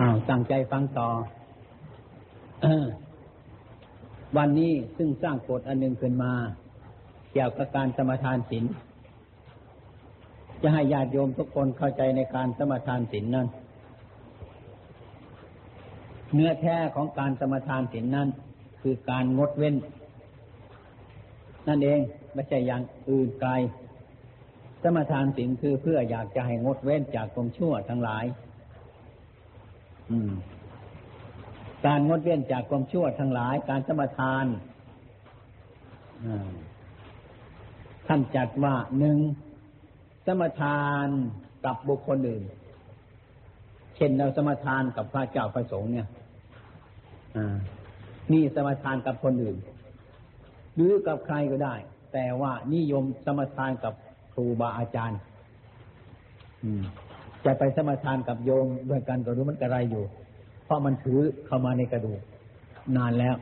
อ้าวตั้งใจฟังต่อวันนี้ซึ่งสร้างกฎอันหนึ่งขึ้นมา เกี่ยวกับการสมทานศีลจะให้ญาติโยมทุกคนเข้าใจในการสมทานศีลนั้น เนื้อแท้ของการสมทานศีลนั้น คือการงดเว้น นั่นเองไม่ใช่อย่างอื่นไกล สมทานศีลคือเพื่ออยากจะให้งดเว้นจากกองชั่วทั้งหลาย การงดเว้นจากความชั่วทั้งหลาย การสมทานท่านจัดว่าหนึ่งสมทานกับบุคคลอื่น เช่นเราสมทานกับพระเจ้าพระสงฆ์เนี่ยนี่สมทานกับคนอื่น หรือกับใครก็ได้ แต่ว่านิยมสมทานกับครูบาอาจารย์ จะไปสมทานกับโยมด้วยกันก็รู้มันกระไรอยู่ เพราะมันถือเข้ามาในกระดูกนานแล้ว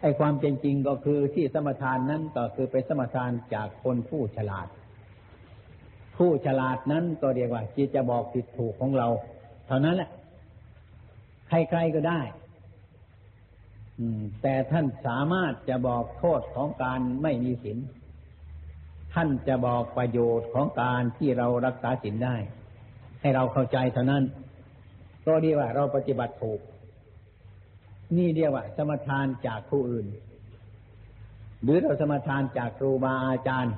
ไอ้ความเป็นจริงก็คือที่สมทานนั้นก็คือไปสมทานจากคนผู้ฉลาด ผู้ฉลาดนั้นก็เรียกว่าจิตจะบอกผิดถูกของเรา เท่านั้นแหละ ใครๆก็ได้แต่ท่านสามารถจะบอกโทษของการไม่มีศีลท่านจะบอกประโยชน์ของการที่เรารักษาศีลได้ ให้เราเข้าใจเท่านั้นก็เรียกว่าเราปฏิบัติถูก นี่เรียกว่า สมทานจากผู้อื่น หรือเราสมทานจากครูบาอาจารย์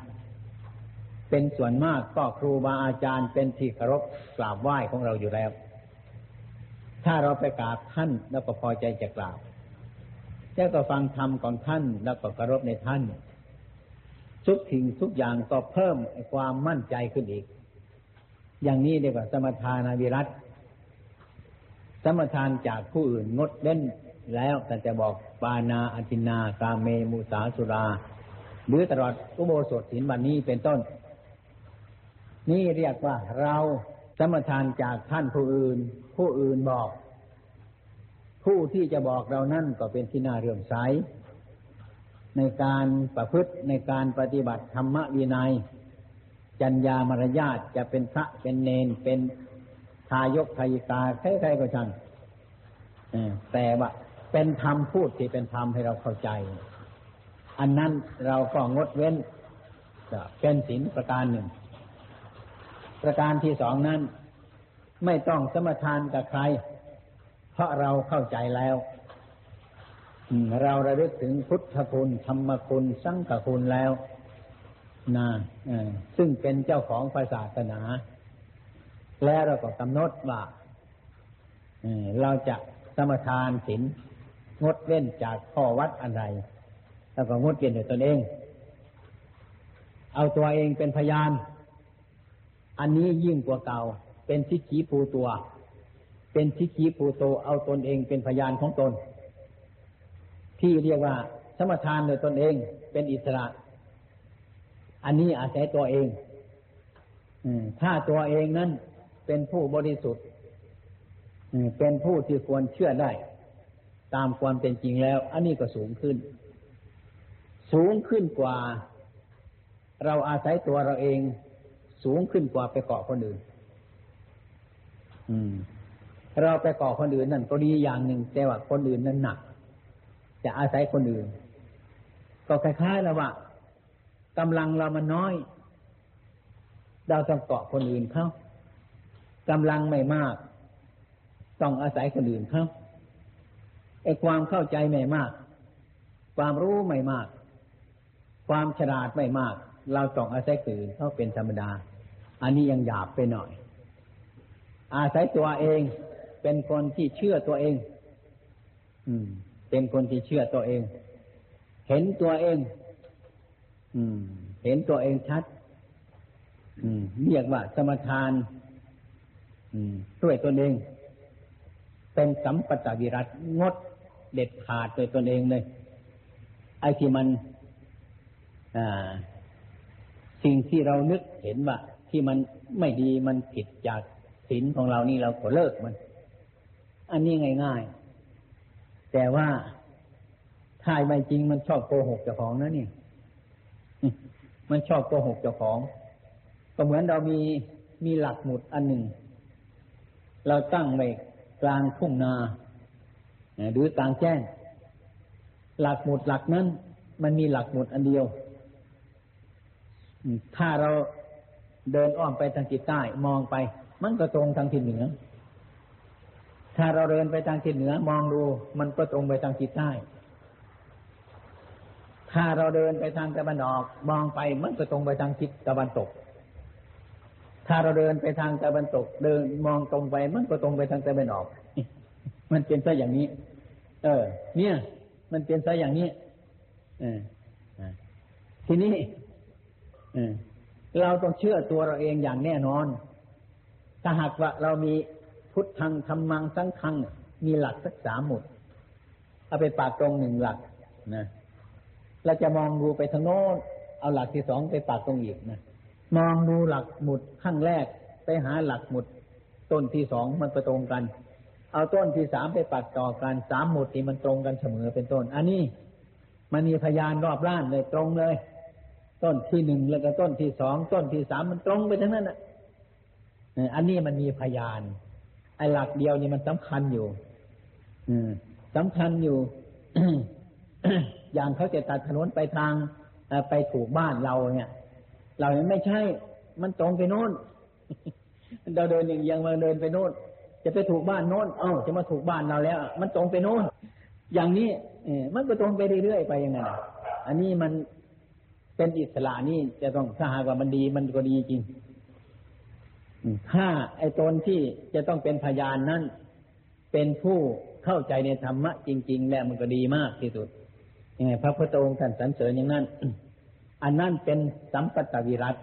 เป็นส่วนมากก็ครูบาอาจารย์ เป็นที่เคารพกราบไหว้ของเราอยู่แล้ว ถ้าเราไปกราบท่านแล้วก็พอใจจะกราบแล้วก็ฟังธรรมของท่านแล้วก็เคารพในท่านทุกสิ่งทุกอย่างก็เพิ่มความมั่นใจขึ้นอีก อย่างนี้เรียกว่าสมทานาวิรัตสมทานจากผู้อื่นงดเล่นแล้วแต่จะบอกปานาอจินากาเมมุสาสุรา หรือตลอดอุโบสถศีลวันนี้เป็นต้น นี่เรียกว่าเราสมทานจากท่านผู้อื่น ผู้อื่นบอก ผู้ที่จะบอกเรานั่นก็เป็นที่น่าเรื่อมใสในการประพฤติในการปฏิบัติธรรมวินัย จัญญามารยาทจะเป็นพระเป็นเนนเป็นทายกทายิกาใครๆก็ช่างแต่ว่าเป็นธรรมพูดที่เป็นธรรมให้เราเข้าใจ อันนั้นเราก็งดเว้นเป็นศีลประการหนึ่ง ประการที่สองนั้น ไม่ต้องสมทานกับใคร เพราะเราเข้าใจแล้วเราระลึกถึงพุทธคุณธรรมคุณ สังฆคุณแล้ว นะซึ่งเป็นเจ้าของศาสนา และเราก็กำหนดว่าเราจะสมทานศีลงดเว้นจากข้อวัดอะไร แล้วก็งดเว้นโดยตนเอง เอาตัวเองเป็นพยาน อันนี้ยิ่งกว่าเก่า เป็นทิฏฐิภูตัว เป็นทิฏฐิภูโต เอาตนเองเป็นพยานของตน ที่เรียกว่าสมทานโดยตนเองเป็นอิสระ อันนี้อาศัยตัวเองถ้าตัวเองนั้นเป็นผู้บริสุทธิ์เป็นผู้ที่ควรเชื่อได้ ตามความเป็นจริงแล้ว อันนี้ก็สูงขึ้น สูงขึ้นกว่า เราอาศัยตัวเราเอง สูงขึ้นกว่าไปเกาะคนอื่นเราไปเกาะคนอื่นนั่นก็ดีอย่างหนึ่งแต่ว่าคนอื่นนั้นหนัก จะอาศัยคนอื่น ก็คล้ายๆแล้วว่า กำลังเรามันน้อย เราต้องเกาะคนอื่นเขากำลังไม่มาก ต้องอาศัยคนอื่นเขาไอ้ความเข้าใจไม่มาก ความรู้ไม่มาก ความฉลาดไม่มาก เราต้องอาศัยคนอื่นเขาเป็นธรรมดา อันนี้ยังหยาบไปหน่อย อาศัยตัวเองเป็นคนที่เชื่อตัวเอง อืม เป็นคนที่เชื่อตัวเอง เห็นตัวเอง เห็นตัวเองชัดเรียกว่าสมทานด้วยตนเอง เป็นสัมปตวิรัตงดเด็ดขาดโดยตนเองเลย ไอ้ที่มันสิ่งที่เรานึกเห็นว่า ที่มันไม่ดีมันผิดจากศีลของเรานี่เราก็เลิกมัน อันนี้ง่าย ๆ แต่ว่าถ้าไม่จริงมันชอบโกหกเจ้าของนะนี่ มันชอบโกหกเจ้าของ ก็เหมือนเรามีมีหลักหมุดอันหนึ่ง เราตั้งไว้กลางทุ่งนาหรือกลางแจ้ง หลักหมุดหลักนั้น มันมีหลักหมุดอันเดียว ถ้าเราเดินอ้อมไปทางทิศใต้มองไป มันก็ตรงทางทิศเหนือ ถ้าเราเดินไปทางทิศเหนือ มองดู มันก็ตรงไปทางทิศใต้ ถ้าเราเดินไปทางตะวันออก มองไปมันก็ตรงไปทางทิศตะวันตก ถ้าเราเดินไปทางตะวันตก เดินมองตรงไปมันก็ตรงไปทางตะวันออก มันเป็นซะอย่างนี้ เออ เนี่ย มันเป็นซะอย่างนี้ เออทีนี้เราต้องเชื่อตัวเราเองอย่างแน่นอน ถ้าหากว่าเรามีพุทธังธรรมังสังฆังมีหลักสักสามหมดเอาไปปากตรงหนึ่งหลักนะ เราจะมองดูไปทางโน้นเอาหลักที่สองไปปากตรงอีกนะมองดูหลักหมุดขั้งแรกไปหาหลักหมุด ต้นที่สองมันไปตรงกัน เอาต้นที่สามไปปัดต่อกันสามหมุดที่มันตรงกันเสมอเป็นต้น อันนี้มันมีพยานรอบล้านเลยตรงเลย ต้นที่หนึ่งแล้วก็ต้นที่สองต้นที่สามมันตรงไปทั้งนั้นอะอันนี้มันมีพยานไอ้หลักเดียวนี่มันสำคัญอยู่ อืมสำคัญอยู่ อย่างเขาจะตัดถนนไปทางไปถูกบ้านเราเนี่ย เราไม่ใช่ มันตรงไปโน้นเราเดินอย่างยังมาเดินไปโน้นจะไปถูกบ้านโน้นเอ้าจะมาถูกบ้านเราแล้ว มันตรงไปโน้นอย่างนี้เอมันก็ตรงไปเรื่อยๆไปยังไงอันนี้มันเป็นอิสระนี่จะต้องถ้าหากว่ามันดีมันก็ดีจริงถ้าไอ้ตนที่จะต้องเป็นพยานนั้น เป็นผู้เข้าใจในธรรมะจริง ๆ แล้วมันก็ดีมากที่สุด พระพุทธองค์ท่านสรรเสริญอย่างนั้น อันนั้นเป็นสัมปตวิรัต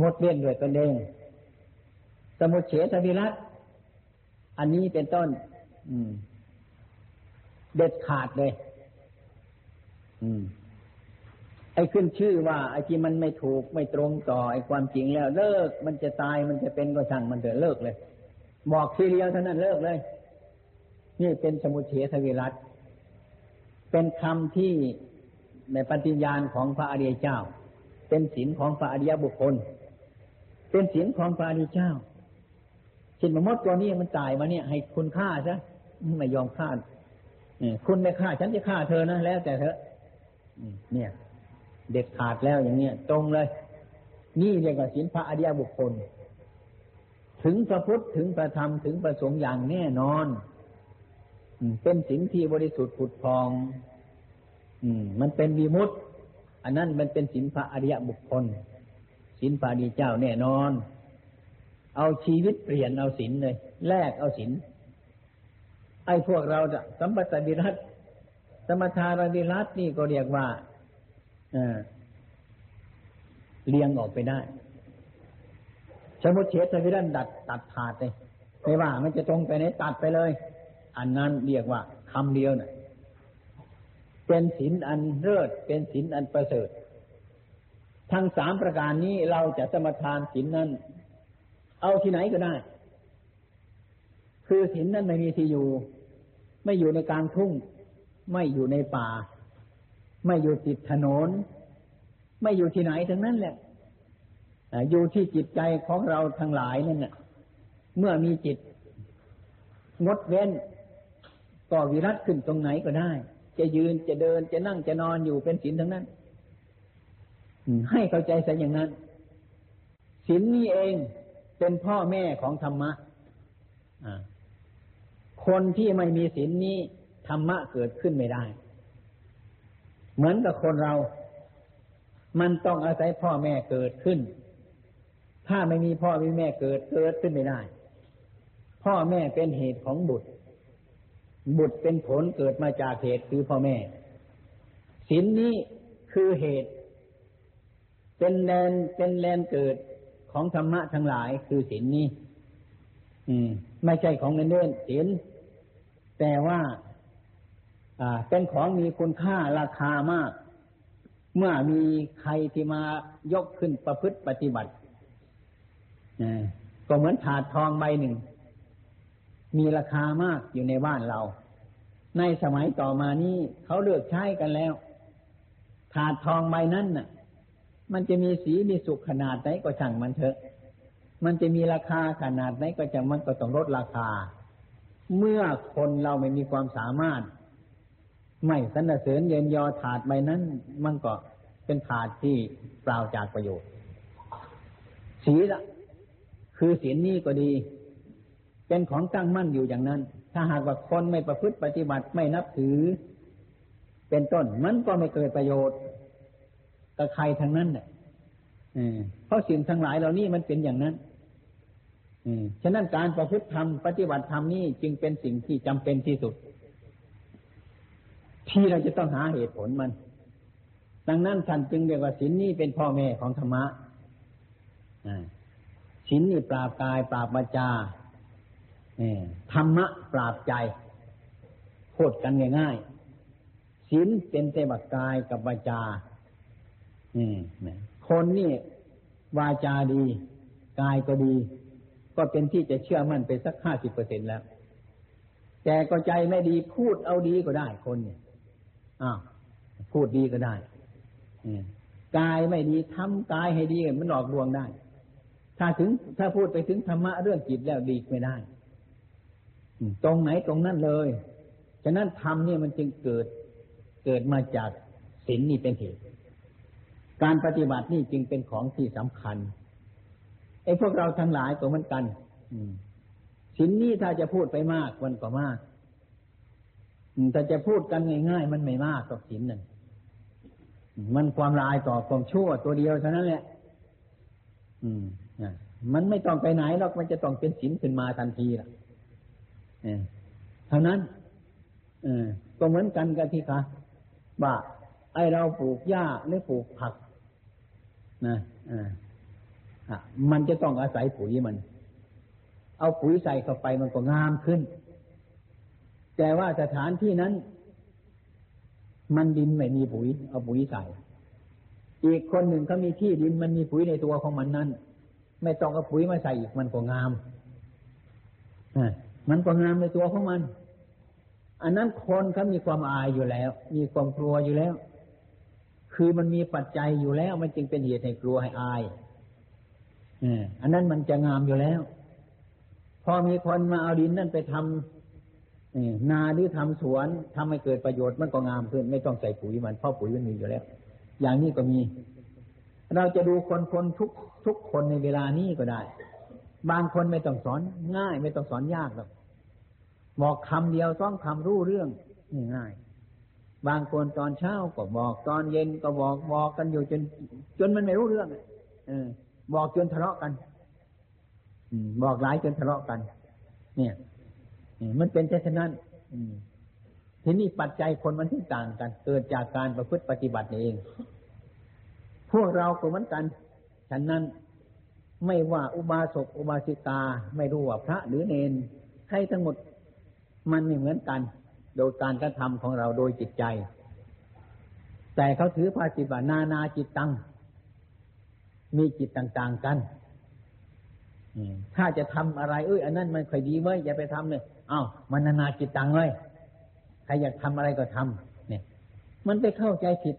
งดเว้นด้วยตนเอง สมุเฉทวิรัตอันนี้เป็นต้น อืม เด็ดขาดเลย อืม ไอ้ขึ้นชื่อว่าไอ้ที่มันไม่ถูกไม่ตรงต่อไอ้ความจริงแล้ว เลิก มันจะตายมันจะเป็นก็ช่างมันเถอะเลิกเลย บอกทีเดียวเท่านั้นเลิกเลย นี่เป็นสมุเฉทวิรัต เป็นคำที่ในปฏิญาณของพระอริยเจ้า เป็นศีลของพระอริยบุคคล เป็นศีลของพระอริยเจ้าชินมมดตัวนี้มันตายมาเนี่ย ให้คุณฆ่าซะไม่ยอมฆ่าคุณไม่ฆ่าฉันจะฆ่าเธอนะแล้วแต่เธอเนี่ย เด็ดขาดแล้วอย่างเนี้ยตรงเลย นี่เรียกว่าศีลพระอริยบุคคล ถึงพระพุทธถึงพระธรรมถึงประสงค์อย่างแน่นอน เป็นศีลที่บริสุทธิ์ผุดพองมันเป็นวิมุตอันนั้นมันเป็นศีลพระอริยบุคคลศีลพระอริยเจ้าแน่นอน เอาชีวิตเปลี่ยนเอาศีลเลย แลกเอาศีลไอ้พวกเราจะสัมปตติรัตสมทารดิรัตนี่ก็เรียกว่าเลี้ยงออกไปได้สมุทเฉทวิรันดัดตัดขาดเลยไม่ว่า มันจะตรงไปไหนตัดไปเลย อันนั้นเรียกว่าคำเดียวนะ่ะเป็นศีลอันเลิศเป็นศีลอันประเสริฐ ทั้งสามประการนี้เราจะสมทานศีลนั้น เอาที่ไหนก็ได้ คือศีลนั้นไม่มีที่อยู่ ไม่อยู่ในกลางทุ่ง ไม่อยู่ในป่า ไม่อยู่ติดถนน ไม่อยู่ที่ไหนทั้งนั้นแหละอยู่ที่จิตใจของเราทั้งหลายนั่นแหละเมื่อมีจิตงดเว้น ก็วิรัตขึ้นตรงไหนก็ได้ จะยืนจะเดินจะนั่งจะนอนอยู่เป็นศีลทั้งนั้นให้เข้าใจซะอย่างนั้นศีลนี้เองเป็นพ่อแม่ของธรรมะคนที่ไม่มีศีลนี้ธรรมะเกิดขึ้นไม่ได้ เหมือนกับคนเรา มันต้องอาศัยพ่อแม่เกิดขึ้น ถ้าไม่มีพ่อมีแม่เกิดเกิดขึ้นไม่ได้ พ่อแม่เป็นเหตุของบุตร บุตรเป็นผลเกิดมาจากเหตุคือพ่อแม่ศีลนนี้คือเหตุ เป็นแลนเป็นแลนเกิดของธรรมะทั้งหลายคือศีลนนี้ อืม ไม่ใช่ของเงินเดือนศีลแต่ว่า เป็นของมีคุณค่าราคามาก เมื่อมีใครที่มายกขึ้นประพฤติปฏิบัติก็เหมือนถาดทองใบหนึ่ง มีราคามากอยู่ในบ้านเรา ในสมัยต่อมานี้เขาเลือกใช้กันแล้ว ถาดทองใบนั้นน่ะ มันจะมีสีมีสุขขนาดไหนก็ช่างมันเถอะ มันจะมีราคาขนาดไหนก็จะมันก็ต้องลดราคา เมื่อคนเราไม่มีความสามารถ ไม่สรรเสริญเยินยอถาดใบนั้น มันก็เป็นถาดที่เปล่าจากประโยชน์ศีละคือศีนี้ก็ดี เป็นของตั้งมั่นอยู่อย่างนั้น ถ้าหากว่าคนไม่ประพฤติปฏิบัติไม่นับถือ เป็นต้นมันก็ไม่เกิดประโยชน์กับใครทั้งนั้นเนี่ยเพราะสิ่งทั้งหลายเหล่านี้มันเป็นอย่างนั้นฉะนั้นการประพฤติธรรมปฏิบัติธรรมนี้จึงเป็นสิ่งที่จำเป็นที่สุด ที่เราจะต้องหาเหตุผลมัน ดังนั้นท่านจึงเรียกว่าศีลนี้เป็นพ่อแม่ของธรรมะศีลนี่ปราบกายปราบวาจา ธรรมะปราบใจพูดกันง่ายๆศีลเป็นเตบักกายกับวาจาคนนี่วาจาดี กายก็ดี ก็เป็นที่จะเชื่อมั่นไปสักห้าสิบเปอร์เซ็นแล้ว แต่ก็ใจไม่ดีพูดเอาดีก็ได้คนเนี่ยอ้าวพูดดีก็ได้กายไม่ดีทำกายให้ดีมันหลอกลวงได้ ถ้าถึงถ้าพูดไปถึงธรรมะเรื่องจิตแล้วดีไม่ได้ ตรงไหนตรงนั้นเลย ฉะนั้นธรรมเนี่ยมันจึงเกิดเกิดมาจากศีลนี่เป็นเหตุ การปฏิบัตินี่จึงเป็นของที่สำคัญไอ้พวกเราทั้งหลายก็เหมือนกันสินนี้ถ้าจะพูดไปมากมันก็มากแต่จะพูดกันง่าย ๆ มันไม่มากกับสินนั่นมันความลายต่อความชั่วตัวเดียวเท่านั้นแหละ อืมมันไม่ต้องไปไหนหรอกมันจะต้องเป็นสินขึ้นมาทันทีล่ะ เท่านั้นเออก็เหมือนกันกับที่ค่ะว่าไอเราปลูกหญ้าหรือปลูกผักนะอ่ามันจะต้องอาศัยปุ๋ยมัน เอาปุ๋ยใส่เข้าไปมันก็งามขึ้น แต่ว่าสถานที่นั้น มันดินไม่มีปุ๋ย เอาปุ๋ยใส่ อีกคนหนึ่งเขามีที่ดินมันมีปุ๋ยในตัวของมันนั้น ไม่ต้องเอาปุ๋ยมาใส่อีกมันก็งาม มันก็งามในตัวของมัน อันนั้นคนเขามีความอายอยู่แล้ว มีความกลัวอยู่แล้ว คือมันมีปัจจัยอยู่แล้ว มันจึงเป็นเหตุให้กลัวให้อายอันนั้นมันจะงามอยู่แล้ว พอมีคนมาเอาดินนั่นไปทำนาหรือทำสวนทำให้เกิดประโยชน์มันก็งามขึ้น ไม่ต้องใส่ปุ๋ยมันเพราะปุ๋ยมันมีอยู่แล้ว อย่างนี้ก็มี เราจะดูคนคนทุกทุกคนในเวลานี้ก็ได้ บางคนไม่ต้องสอนง่าย ไม่ต้องสอนยากหรอก บอกคำเดียวต้องคำรู้เรื่องง่ายบางคนตอนเช้าก็บอกตอนเย็นก็บอกบอกกันอยู่จน จนมันไม่รู้เรื่องเออ บอกจนทะเลาะกันบอกหลายจนทะเลาะกัน เนี่ยมันเป็นเช่นนั้นทีนี้ปัจจัยคนมันที่ต่างกัน เกิดจากการประพฤติปฏิบัติเอง พวกเราก็เหมือนกัน ฉะนั้นไม่ว่าอุบาสกอุบาสิกา ไม่รู้ว่าพระหรือเนน ใครทั้งหมด มันไม่เหมือนกัน โดยการกระทำของเราโดยจิตใจ แต่เขาถือภาษิตว่านานาจิตตัง มีจิตต่าง ๆกันถ้าจะทำอะไร เอ้ยอันนั้นมันค่อยดีเว้ยอย่าไปทำเลยอ้าวมันนานาจิตตังเลยใครอยากทำอะไรก็ทำเนี่ย มันไปเข้าใจผิด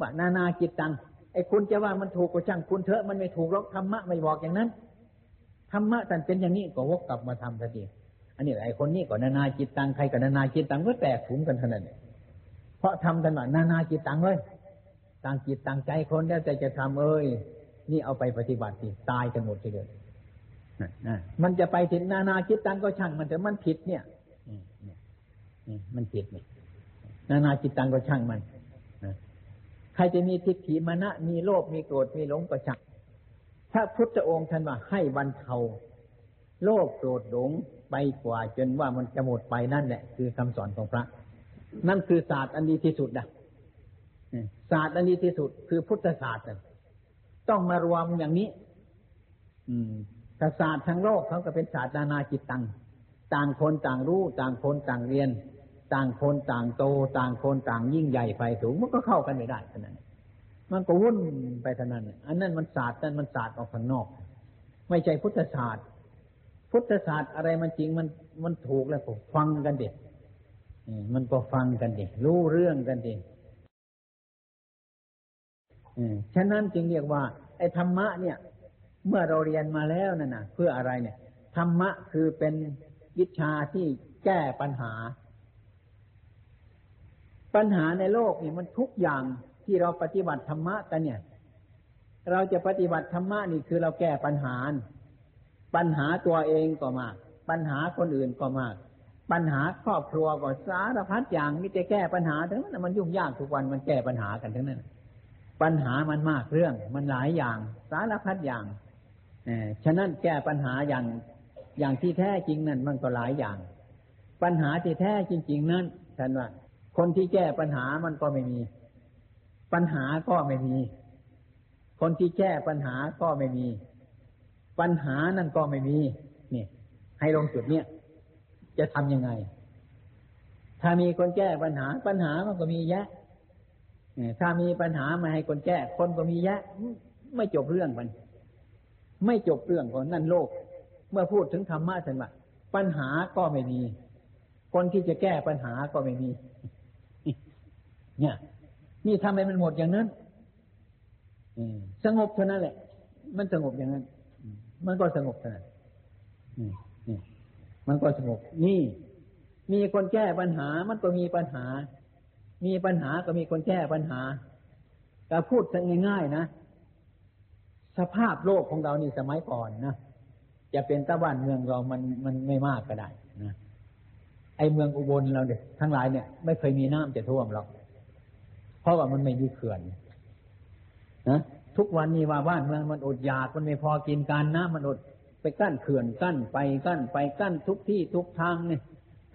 ว่านานาจิตตังไอ้คุณจะว่ามันถูกก็ช่างคุณเถอะมันไม่ถูกหรอกธรรมะไม่บอกอย่างนั้นธรรมะแต่เป็นอย่างนี้ก็วกกลับมาทำทันที อันนี้ไอ้คนนี้ก็นานาจิตตังใครก็นานาจิตตังก็แตกถุงกันเท่านั้นเพราะทำกันว่านานาจิตตังเลยต่างจิตต่างใจคนแล้วแต่จะทำเอ้ยนี่เอาไปปฏิบัติสิตายกันหมดทีเดียวมันจะไปถึงนานาคิดตังก็ช่างมันแต่มันผิดเนี่ยมันผิดเนี่ยนานาจิตตังก็ช่างมันใครจะมีทิฏฐิมานะมีโลภมีโกรธมีหลงก็ช่างถ้าพุทธองค์ท่านว่าให้บรรเทา โลภโกรธหลงไปกว่าจนว่ามันจะหมดไปนั่นแหละ คือคำสอนของพระ นั่นคือศาสตร์อันดีที่สุดนะศาสตร์อันดีที่สุด คือพุทธศาสตร์ต้องมารวมอย่างนี้ อืมศาสตร์ทั้งโลกเขาก็เป็นศาสตร์นานาจิตตังต่างคนต่างรู้ ต่างคนต่างเรียน ต่างคนต่างโต ต่างคนต่างยิ่งใหญ่ไฟสูงมันก็เข้ากันไม่ได้เท่านั้นมันก็วุ่นไปเท่านั้น อันนั้นมันศาสตร์นั่นมันศาสตร์ออกข้างนอก ไม่ใช่พุทธศาสตร์ พุทธศาสตร์อะไรมันจริงมันมันถูกแล้วก็ฟังกันเด็ดมันก็ฟังกันเดิรู้เรื่องกันเดิฉะนั้นจึงเรียกว่า ไอ้ธรรมะเนี่ย เมื่อเราเรียนมาแล้วนั่นนะเพื่ออะไรเนี่ยธรรมะคือเป็นวิชาที่แก้ปัญหา ปัญหาในโลกนี่มันทุกอย่างที่เราปฏิบัติธรรมะกันเนี่ย เราจะปฏิบัติธรรมะนี่คือเราแก้ปัญหา ปัญหาตัวเองก็มาก ปัญหาคนอื่นก็มาก ปัญหาครอบครัวก็สารพัดอย่างนี่จะแก้ปัญหาทั้งนั้นมันยุ่งยากทุกวันมันแก้ปัญหากันทั้งนั้น ปัญหามันมากเรื่อง มันหลายอย่าง สารพัดอย่างฉะนั้นแก้ปัญหาอย่างอย่างที่แท้จริงนั่นมันก็หลายอย่าง ปัญหาที่แท้จริง ๆ นั้นท่านว่าคนที่แก้ปัญหามันก็ไม่มี ปัญหาก็ไม่มี คนที่แก้ปัญหาก็ไม่มี ปัญหานั่นก็ไม่มีเนี่ยให้ลงจุดเนี้ยจะทำยังไง ถ้ามีคนแก้ปัญหา ปัญหามันก็มีแยะถ้ามีปัญหามาให้คนแก้ คนก็มีแยะ ไม่จบเรื่องมัน ไม่จบเรื่องของนั่นโลก เมื่อพูดถึงธรรมะท่านว่าปัญหาก็ไม่มี คนที่จะแก้ปัญหาก็ไม่มี เนี่ยนี่ทำให้มันหมดอย่างนั้นสงบเท่านั้นแหละ มันสงบอย่างนั้น มันก็สงบเท่านั้นนี่มันก็สงบ นี่ มีคนแก้ปัญหา มันก็มีปัญหา มีปัญหาก็มีคนแก้ปัญหาแต่พูดง่ายๆนะสภาพโลกของเรานี่สมัยก่อนนะจะเป็นตะวันเมืองเรามันมันไม่มากก็ได้นะไอเมืองอุบลเราเนี่ยทั้งหลายเนี่ย ไม่เคยมีน้ำจะท่วมหรอกเพราะว่ามันไม่มีเขื่อนนะ ทุกวันนี้ว่าบ้านเมืองมันอดอยากมันไม่พอกินการน้ำมันอดไปกั้นเขื่อนกั้นไปกั้นไปกั้นทุกที่ทุกทางเนี่ย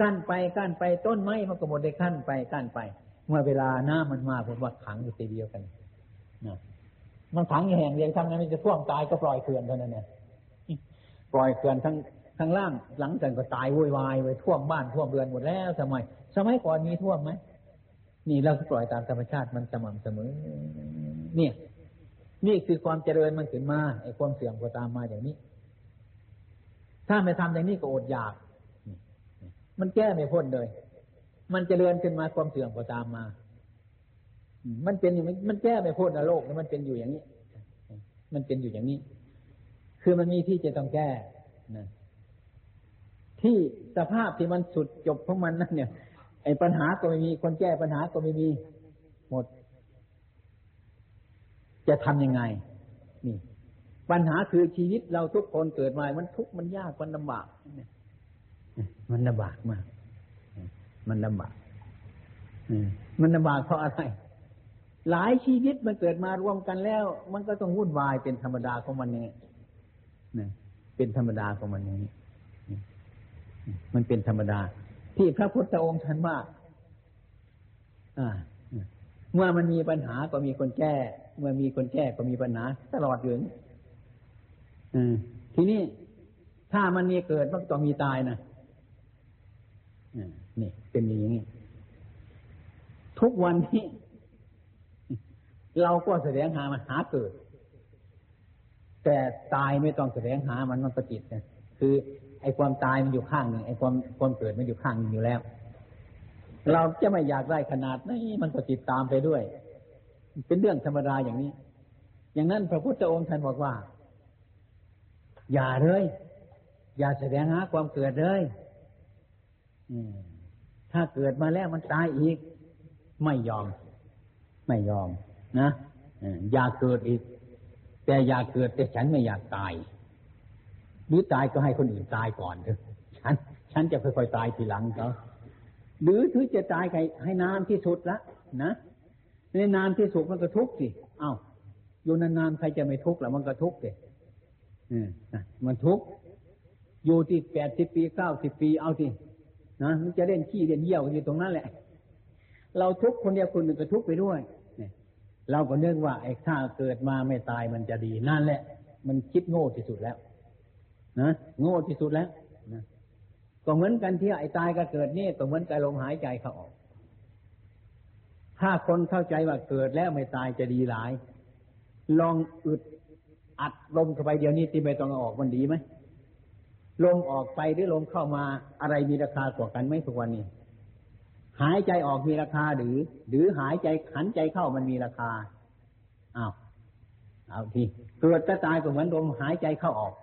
กั้นไปกั้นไปต้นไม้มันก็หมดได้กั้นไปกั้นไป เมื่อเวลาน้ามันมาผมว่าขังอยู่ทีเดียวกันนะมันขังอย่แห่งเดียวทำไงมันจะท่วมตายก็ปล่อยเขื่อนเท่านั้นเนี่ยปล่อยเขื่อนทั้งทั้งล่างหลังจากก็ตายวุ่นวายไปท่วมบ้านท่วมเรือนหมดแล้วสมัยสมัยก่อนมีท่วมไหมนี่เราปล่อยตามธรรมชาติมันสม่ำเสมอ เนี่ย นี่คือความเจริญมันขึ้นมาไอ้ความเสื่อมก็ตามมาอย่างนี้ ถ้าไม่ทำอย่างนี้ก็อดอยาก มันแก้ไม่พ้นเลย มันเจริญขึ้นมาความเสื่อมก็ตามมา มันเป็นอยู่มันแก้ไม่พ้นนะโลกมันเป็นอยู่อย่างนี้ มันเป็นอยู่อย่างนี้ คือมันมีที่จะต้องแก้นะที่สภาพที่มันสุดจบของมันนั่นเนี่ย ไอ้ปัญหาก็ไม่มีคนแก้ปัญหาก็ไม่มีหมด จะทำยังไง นี่ ปัญหาคือชีวิตเราทุกคนเกิดมา มันทุกข์มันยากมันลำบากมันลำบากมาก มันลำบากมันลำบากเพราะอะไร หลายชีวิตมันเกิดมารวมกันแล้ว มันก็ต้องวุ่นวายเป็นธรรมดาของมันเนี่ยเป็นธรรมดาของมันนี้มันเป็นธรรมดา ที่พระพุทธองค์ท่านว่าเมื่อมันมีปัญหาก็มีคนแก้ มื่อมีคนแก้ก็มีปัญหาตลอดอยู่ทีนี้ถ้ามันมีเกิดมันต้องมีตายนะนี่เป็นอย่างนี้ ทุกวันนี้ เราก็แสดงหามาหาเกิด แต่ตายไม่ต้องแสดงหามันมันก็จิตนะคือ ไอ้ความตายมันอยู่ข้างหนึ่งไอ้ความความเกิดมันอยู่ข้างหนึ่งอยู่แล้ว เราจะไม่อยากได้ขนาดนี้มันก็ติดตามไปด้วย เป็นเรื่องธรรมดาอย่างนี้ อย่างนั้นพระพุทธองค์ท่านบอกว่า อย่าเลย อย่าแสดงหาความเกิดเลยถ้าเกิดมาแล้วมันตายอีก ไม่ยอม ไม่ยอม นะอย่าเกิดอีก แต่อย่าเกิดแต่ฉันไม่อยากตาย หรือตายก็ให้คนอื่นตายก่อนเถอะฉัน ฉันจะค่อยๆตายทีหลังเขาหรือถือจะตายใครให้นานที่สุดละนะ ในนานที่สุดมันก็ทุกข์สิเอ้าอยู่นานๆใครจะไม่ทุกข์ล่ะมันก็ทุกข์สิมันทุกข์อยู่ที่แปดสิบปีเก้าสิบปีเอาที่นะมันจะเล่นขี้เล่นเยี่ยวอยู่ตรงนั้นแหละ เราทุกคนเดียวคนหนึ่งก็ทุกไปด้วยเนี่ยเราก็เนื่องว่าไอ้ถ้าเกิดมาไม่ตายมันจะดีนั่นแหละ มันคิดโง่ที่สุดแล้วนะโง่ที่สุดแล้วนะก็เหมือนกันที่ไอ้ตายก็เกิดนี่ก็เหมือนกับลมหายใจเขาออก ถ้าคนเข้าใจว่าเกิดแล้วไม่ตายจะดีหลาย ลองอึดอัดลมเข้าไปเดี๋ยวนี้ที่ไม่ต้องออกมันดีไหมลมออกไปหรือลมเข้ามาอะไรมีราคากว่ากันไหมทุกวันนี้ หายใจออกมีราคาหรือ หรือหายใจขันใจเข้ามันมีราคาอ้าวเอาทีเกิดจะตายก็เหมือนลมหายใจเข้าออก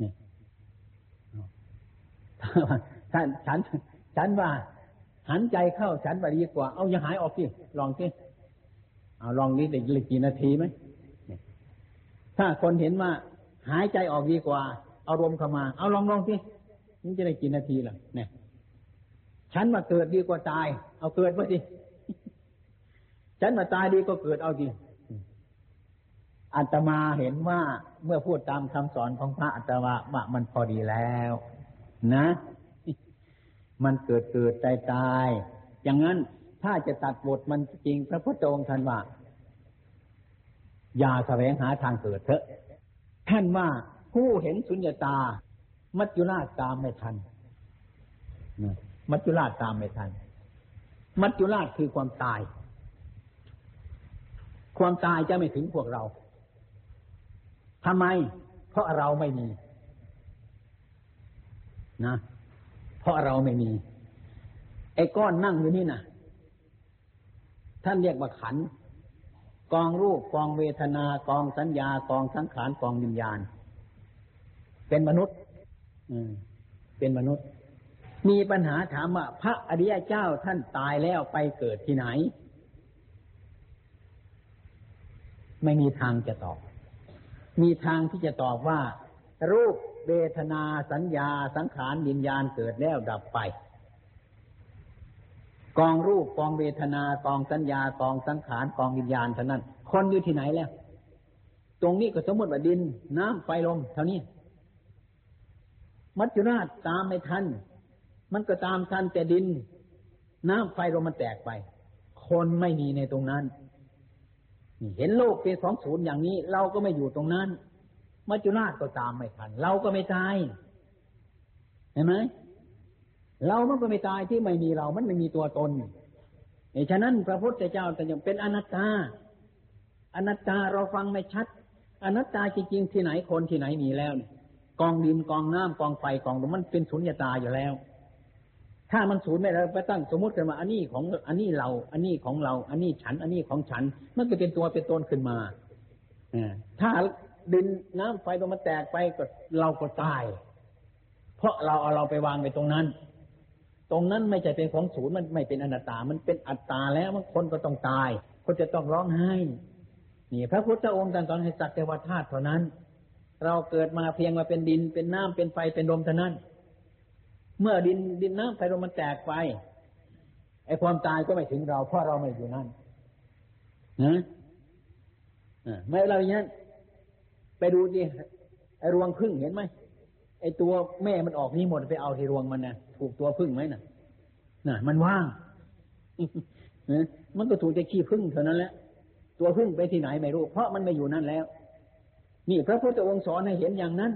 นี่ท่านฉันฉันว่า หันใจเข้าฉันว่าดีกว่า เอาอย่าหายออกสิลองสิเอาลองนี้ได้กี่นาทีไหมถ้าคนเห็นว่าหายใจออกดีกว่า เอาลมเข้ามา เอาลองลองสินี่จะได้กี่นาทีล่ะเนี่ยฉันมาเกิดดีกว่าตาย เอาเกิดมาสิฉันมาตายดีก็เกิดเอาดีอัตมาเห็นว่าเมื่อพูดตามคำสอนของพระอัตมาว่ามันพอดีแล้ว นะ มันเกิดเกิดตายตาย อย่างนั้นถ้าจะตัดบทมันจริง พระพุทธองค์ท่านว่า อย่าแสวงหาทางเกิดเถอะ ท่านว่าผู้เห็นสุญญตา มัจจุราชตามไม่ทันมัจจุราชตามไม่ทัน มัจจุราชคือความตาย ความตายจะไม่ถึงพวกเราทำไม เพราะเราไม่มี นะ เพราะเราไม่มี ไอ้ก้อนนั่งอยู่นี่นะท่านเรียกว่าขัน กองรูปกองเวทนา กองสัญญา กองสังขารกองวิญญาณ เป็นมนุษย์อืเป็นมนุษย์ มีปัญหาถามว่าพระอริยเจ้าท่านตายแล้วไปเกิดที่ไหน ไม่มีทางจะตอบ มีทางที่จะตอบว่า รูปเวทนาสัญญาสังขารวิญญาณเกิดแล้วดับไป กองรูปกองเวทนากองสัญญากองสังขารกองวิญญาณเท่านั้น คนอยู่ที่ไหนแล้ว ตรงนี้ก็สมมติว่าดิน น้ำไฟลมเท่านี้ มัจจุราชตามไม่ทัน มันก็ตามทันแต่ดิน น้ำไฟลมมันแตกไป คนไม่มีในตรงนั้นเห็นโลกเป็นของศูนย์อย่างนี้ เราก็ไม่อยู่ตรงนั้น มัจจุราชก็ตามไม่ทัน เราก็ไม่ตาย เห็นไหมเรามันก็ไม่ตายที่ไม่มีเรา มันไม่มีตัวตนเฉะนั้นพระพุทธเจ้าแต่ยังเป็นอนัตตา อนัตตาเราฟังไม่ชัด อนัตตาจริงๆที่ไหนคนที่ไหนมีแล้วกองดินกองน้ำกองไฟกองลมมันเป็นสุญญตาอยู่แล้ว ถ้ามันศูนย์ไม่เราไปตั้งสมมติกันมาอันนี้ของอันนี้เรา อันนี้ของเรา อันนี้ฉัน อันนี้ของฉัน มันก็เป็นตัวเป็นตนขึ้นมาถ้า ดินน้ำไฟลมมันแตกไปก็เราก็ตาย เพราะเราเอาเราไปวางไปตรงนั้น ตรงนั้นไม่ใช่เป็นของศูนย์มันไม่เป็นอนัตตา มันเป็นอัตตาแล้วมันคนก็ต้องตาย คนจะต้องร้องไห้นี่พระพุทธองค์ตรัสให้สักแต่ว่าธาตุเท่านั้น เราเกิดมาเพียงมาเป็นดินเป็นน้ำเป็นไฟเป็นลมเท่านั้น เมื่อดินดินน้ำไฟลมมันแตกไปไอ้ความตายก็ไม่ถึงเราเพราะเราไม่อยู่นั่นนะไม่เราอย่างนั้น ไปดูดิไอรวงพึ่งเห็นไหมไอตัวแม่มันออกนี่หมดไปเอาที่รวงมันนะถูกตัวพึ่งไหมน่ะน่ะ มันว่างมันก็ถูกจะขี้พึ่งเท่านั้นแหละตัวพึ่งไปที่ไหนไม่รู้ เพราะมันไม่อยู่นั่นแล้ว นี่พระพุทธองค์สอนให้เห็นอย่างนั้น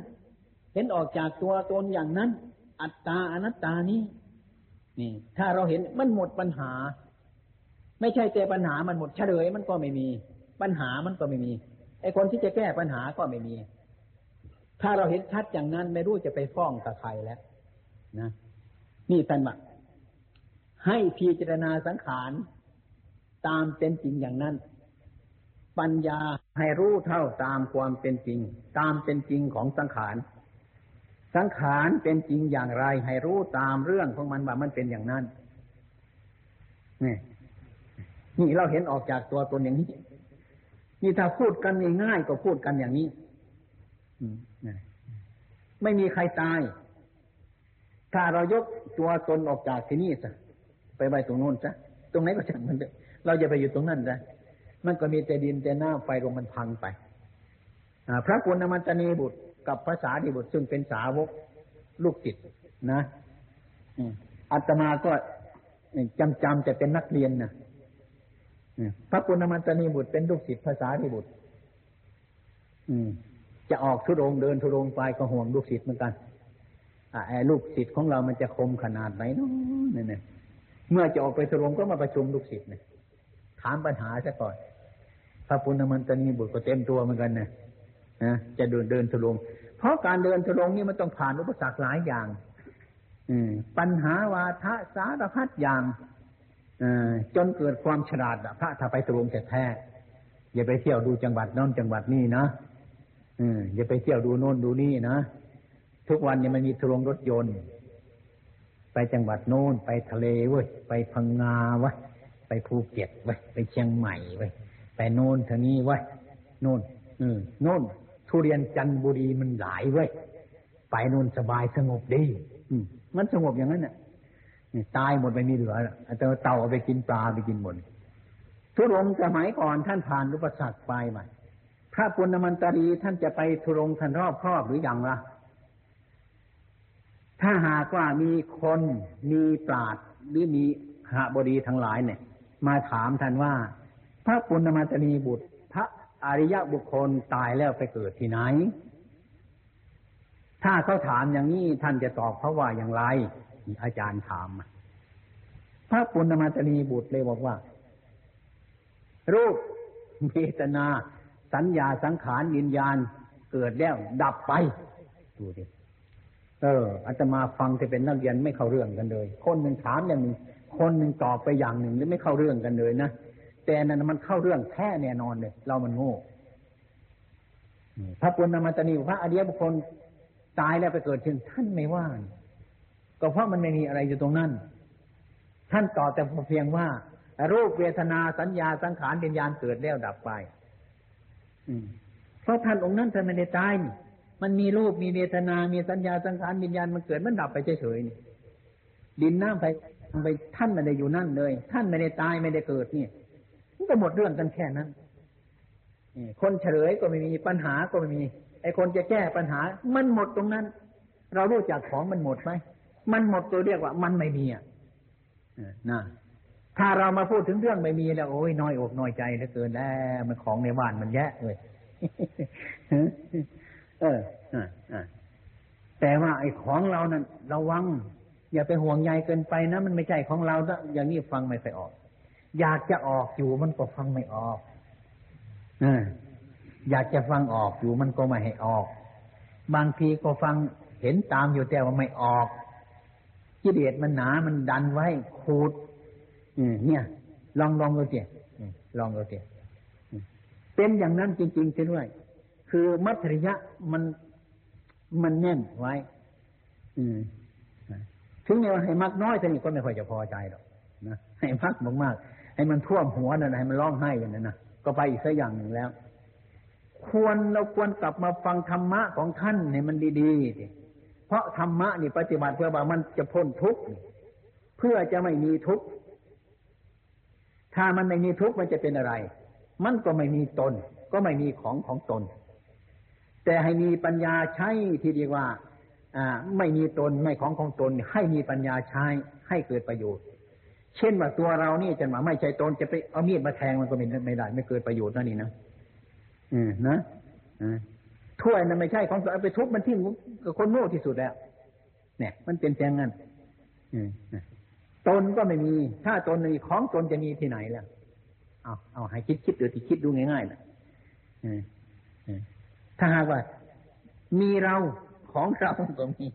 เห็นออกจากตัวตนอย่างนั้น อัตตาอนัตตานี้นี่ ถ้าเราเห็นมันหมดปัญหา ไม่ใช่แต่ปัญหามันหมดเฉลยมันก็ไม่มี ปัญหามันก็ไม่มี อ้คนที่จะแก้ปัญหาก็ไม่มี ถ้าเราเห็นชัดอย่างนั้นไม่รู้จะไปฟ้องกับใครแล้วนะนี่ท่านบอกให้พิจารณาสังขารตามเป็นจริงอย่างนั้น ปัญญาให้รู้เท่าตามความเป็นจริง ตามเป็นจริงของสังขาร สังขารเป็นจริงอย่างไร ให้รู้ตามเรื่องของมันว่ามันเป็นอย่างนั้นนี่นี่เราเห็นออกจากตัวตนอย่างนี้ นี่ถ้าพูดกันง่ายๆก็พูดกันอย่างนี้ไม่มีใครตาย ถ้าเรายกตัวตนออกจากที่นี่ซะไปไว้ตรงโน้นซะตรงไหนก็ช่างมันเราจะไปอยู่ตรงนั้นซะมันก็มีแต่ดินแต่หน้ำไฟลมมันพังไปพระกุณมันตนีบุตรกับภาษาดีบุตรซึ่งเป็นสาวกลูกศิษย์นะอัตมาก็จำจำแต่เป็นนักเรียนนะ พระปุณณมันตนีบุตรเป็นลูกศิษย์ภาษาดีบุตรจะออกทุรงเดินทุรงไปก็ห่วงลูกศิษย์เหมือนกันไอ้ลูกศิษย์ของเรามันจะคมขนาดไหนเนาะเนี่ยเมื่อจะออกไปทุรงก็มาประชุมลูกศิษย์เนี่ยถามปัญหาซะก่อน พระปุณณมันตนีบุตรก็เต็มตัวเหมือนกันนะนะจะเดินเดินทุรงเพราะการเดินทุรงนี่มันต้องผ่านอุปสรรคหลายอย่าง อืปัญหาวาทะสารพัดอย่าง จนเกิดความฉลาดพระถ้าไปทุรงแท้อย่าไปเที่ยวดูจังหวัดน้นจังหวัดนี่นะอย่าไปเที่ยวดูโน่นดูนี่นะทุกวันเนี่ยมันมีทรงรถยนต์ ไปจังหวัดโน้นไปทะเลเว้ยไปพังงาวะไปภูเก็ตเว้ยไปเชียงใหม่เว้ยไปโน่นทางนี้เว้ยโน่นอืมโน่นทุเรียนจันทบุรีมันหลายเว้ยไปโน่นสบายสงบดี อืมมันสงบอย่างนั้นน่ะ ตายหมดไปมีเหลือแต่เต่าเอาไปกินปลาไปกินหมดทุรงสมัยก่อนท่านผ่านอุปสรรคไปใหม่พระปุณณมันตรีท่านจะไปทุรงท่านรอบครอบหรืออยังล่ะ ถ้าหากว่ามีคนมีปราดหรือมีหาบดีทั้งหลายเนี่ย มาถามท่านว่า พระปุณณมันตรีบุตร พระอริยะบุคคลตายแล้วไปเกิดที่ไหน ถ้าเขาถามอย่างนี้ท่านจะตอบเขาว่าอย่างไร อาจารย์ถาม พระปุณณมันตรีบุตรเลยบอกว่า รูปเวทนา สัญญาสังขารวิญญาณเกิดแล้ว ดับไป ดูดิเอออาตมาฟังที่เป็นนักเรียนไม่เข้าเรื่องกันเลย คนหนึ่งถามอย่างหนึ่งคนหนึ่งตอบไปอย่างหนึ่งแล้วไม่เข้าเรื่องกันเลยนะแต่นั้นมันเข้าเรื่องแท้แน่นอนเลย เรามันโง่พระปุณณมัตนีพระอริยบุคคลตายแล้วไปเกิดถึงท่านไม่ว่า ก็เพราะมันไม่มีอะไรอยู่ตรงนั้น ท่านตอบแต่เพียงว่า รูปเวทนาสัญญาสังขารวิญญาณเกิดแล้วดับไปเพราะท่านองค์นั้นท่านไม่ได้ตายนี่มันมีรูปมีเวทนา มีสัญญาสังขารวิญญาณมันเกิดมันดับไปเฉยๆนี่ดินน้ำไปไปท่านไม่ได้อยู่นั่นเลย ท่านไม่ได้ตายไม่ได้เกิดนี่มันก็หมดเรื่องกันแค่นั้นคนเฉลยก็ไม่มีปัญหาก็ไม่มี ไอ้คนจะแก้ปัญหา มันหมดตรงนั้น เรารู้จักของมันหมดไหม มันหมดตัวเรียกว่ามันไม่มีอะนะถ้าเรามาพูดถึงเรื่องไม่มีแล้ว โอ้ยน้อยอกน้อยใจเหลือเกินแล้วมันของในบ้านมันแย่เลยเออแต่ว่าไอ้ของเรานั้นระวัง อย่าไปห่วงใยเกินไปนะมันไม่ใช่ของเราอย่างนี้ฟังไม่ค่อยออก อยากจะออกอยู่มันก็ฟังไม่ออกออยากจะฟังออกอยู่มันก็ไม่ให้ออก บางทีก็ฟังเห็นตามอยู่แต่ว่าไม่ออก กิเลสมันหนา มันดันไว้ขูดเนี่ย ลองลองดูเจีลองดูเจีเป็นอย่างนั้นจริงๆใช่ด้วย คือมัธริยะมันมันแน่นไว้ อืมถึงแม้ว่าให้มักน้อยเท่านี้ก็ไม่ค่อยจะพอใจหรอกนะให้มักมากๆให้มันท่วมหัวนั่นให้มันร้องไห้กันนั่นนะก็ไปอีกสักอย่างหนึ่งแล้ว ควรเราควรกลับมาฟังธรรมะของท่านให้มันดีๆ เพราะธรรมะนี่ปฏิบัติเพื่อว่ามันจะพ้นทุกข์เพื่อจะไม่มีทุกข์ถ้ามันไม่มีทุกข์มันจะเป็นอะไร มันก็ไม่มีตน ก็ไม่มีของของตน แต่ให้มีปัญญาใช้ที่เรียกว่า อ่า ไม่มีตนไม่ของของตน ให้มีปัญญาใช้ให้เกิดประโยชน์ เช่นว่าตัวเรานี่จะมาไม่ใช่ตนจะไปเอามีดมาแทงมันก็ไม่ได้ไม่เกิดประโยชน์นั่นนี่นะอืมนะ ถ้วยนั้นไม่ใช่ของเอาไปทุบมันทิ้งกับคนโง่ที่สุดแล้ว เนี่ย มันเป็นแจงงั้นตนก็ไม่มี ถ้าตนมีของตนจะมีที่ไหนล่ะ เอาเอาให้คิดคิดดูที่คิดดูง่ายๆนะถ้าหากว่า มีเราของเราก็มี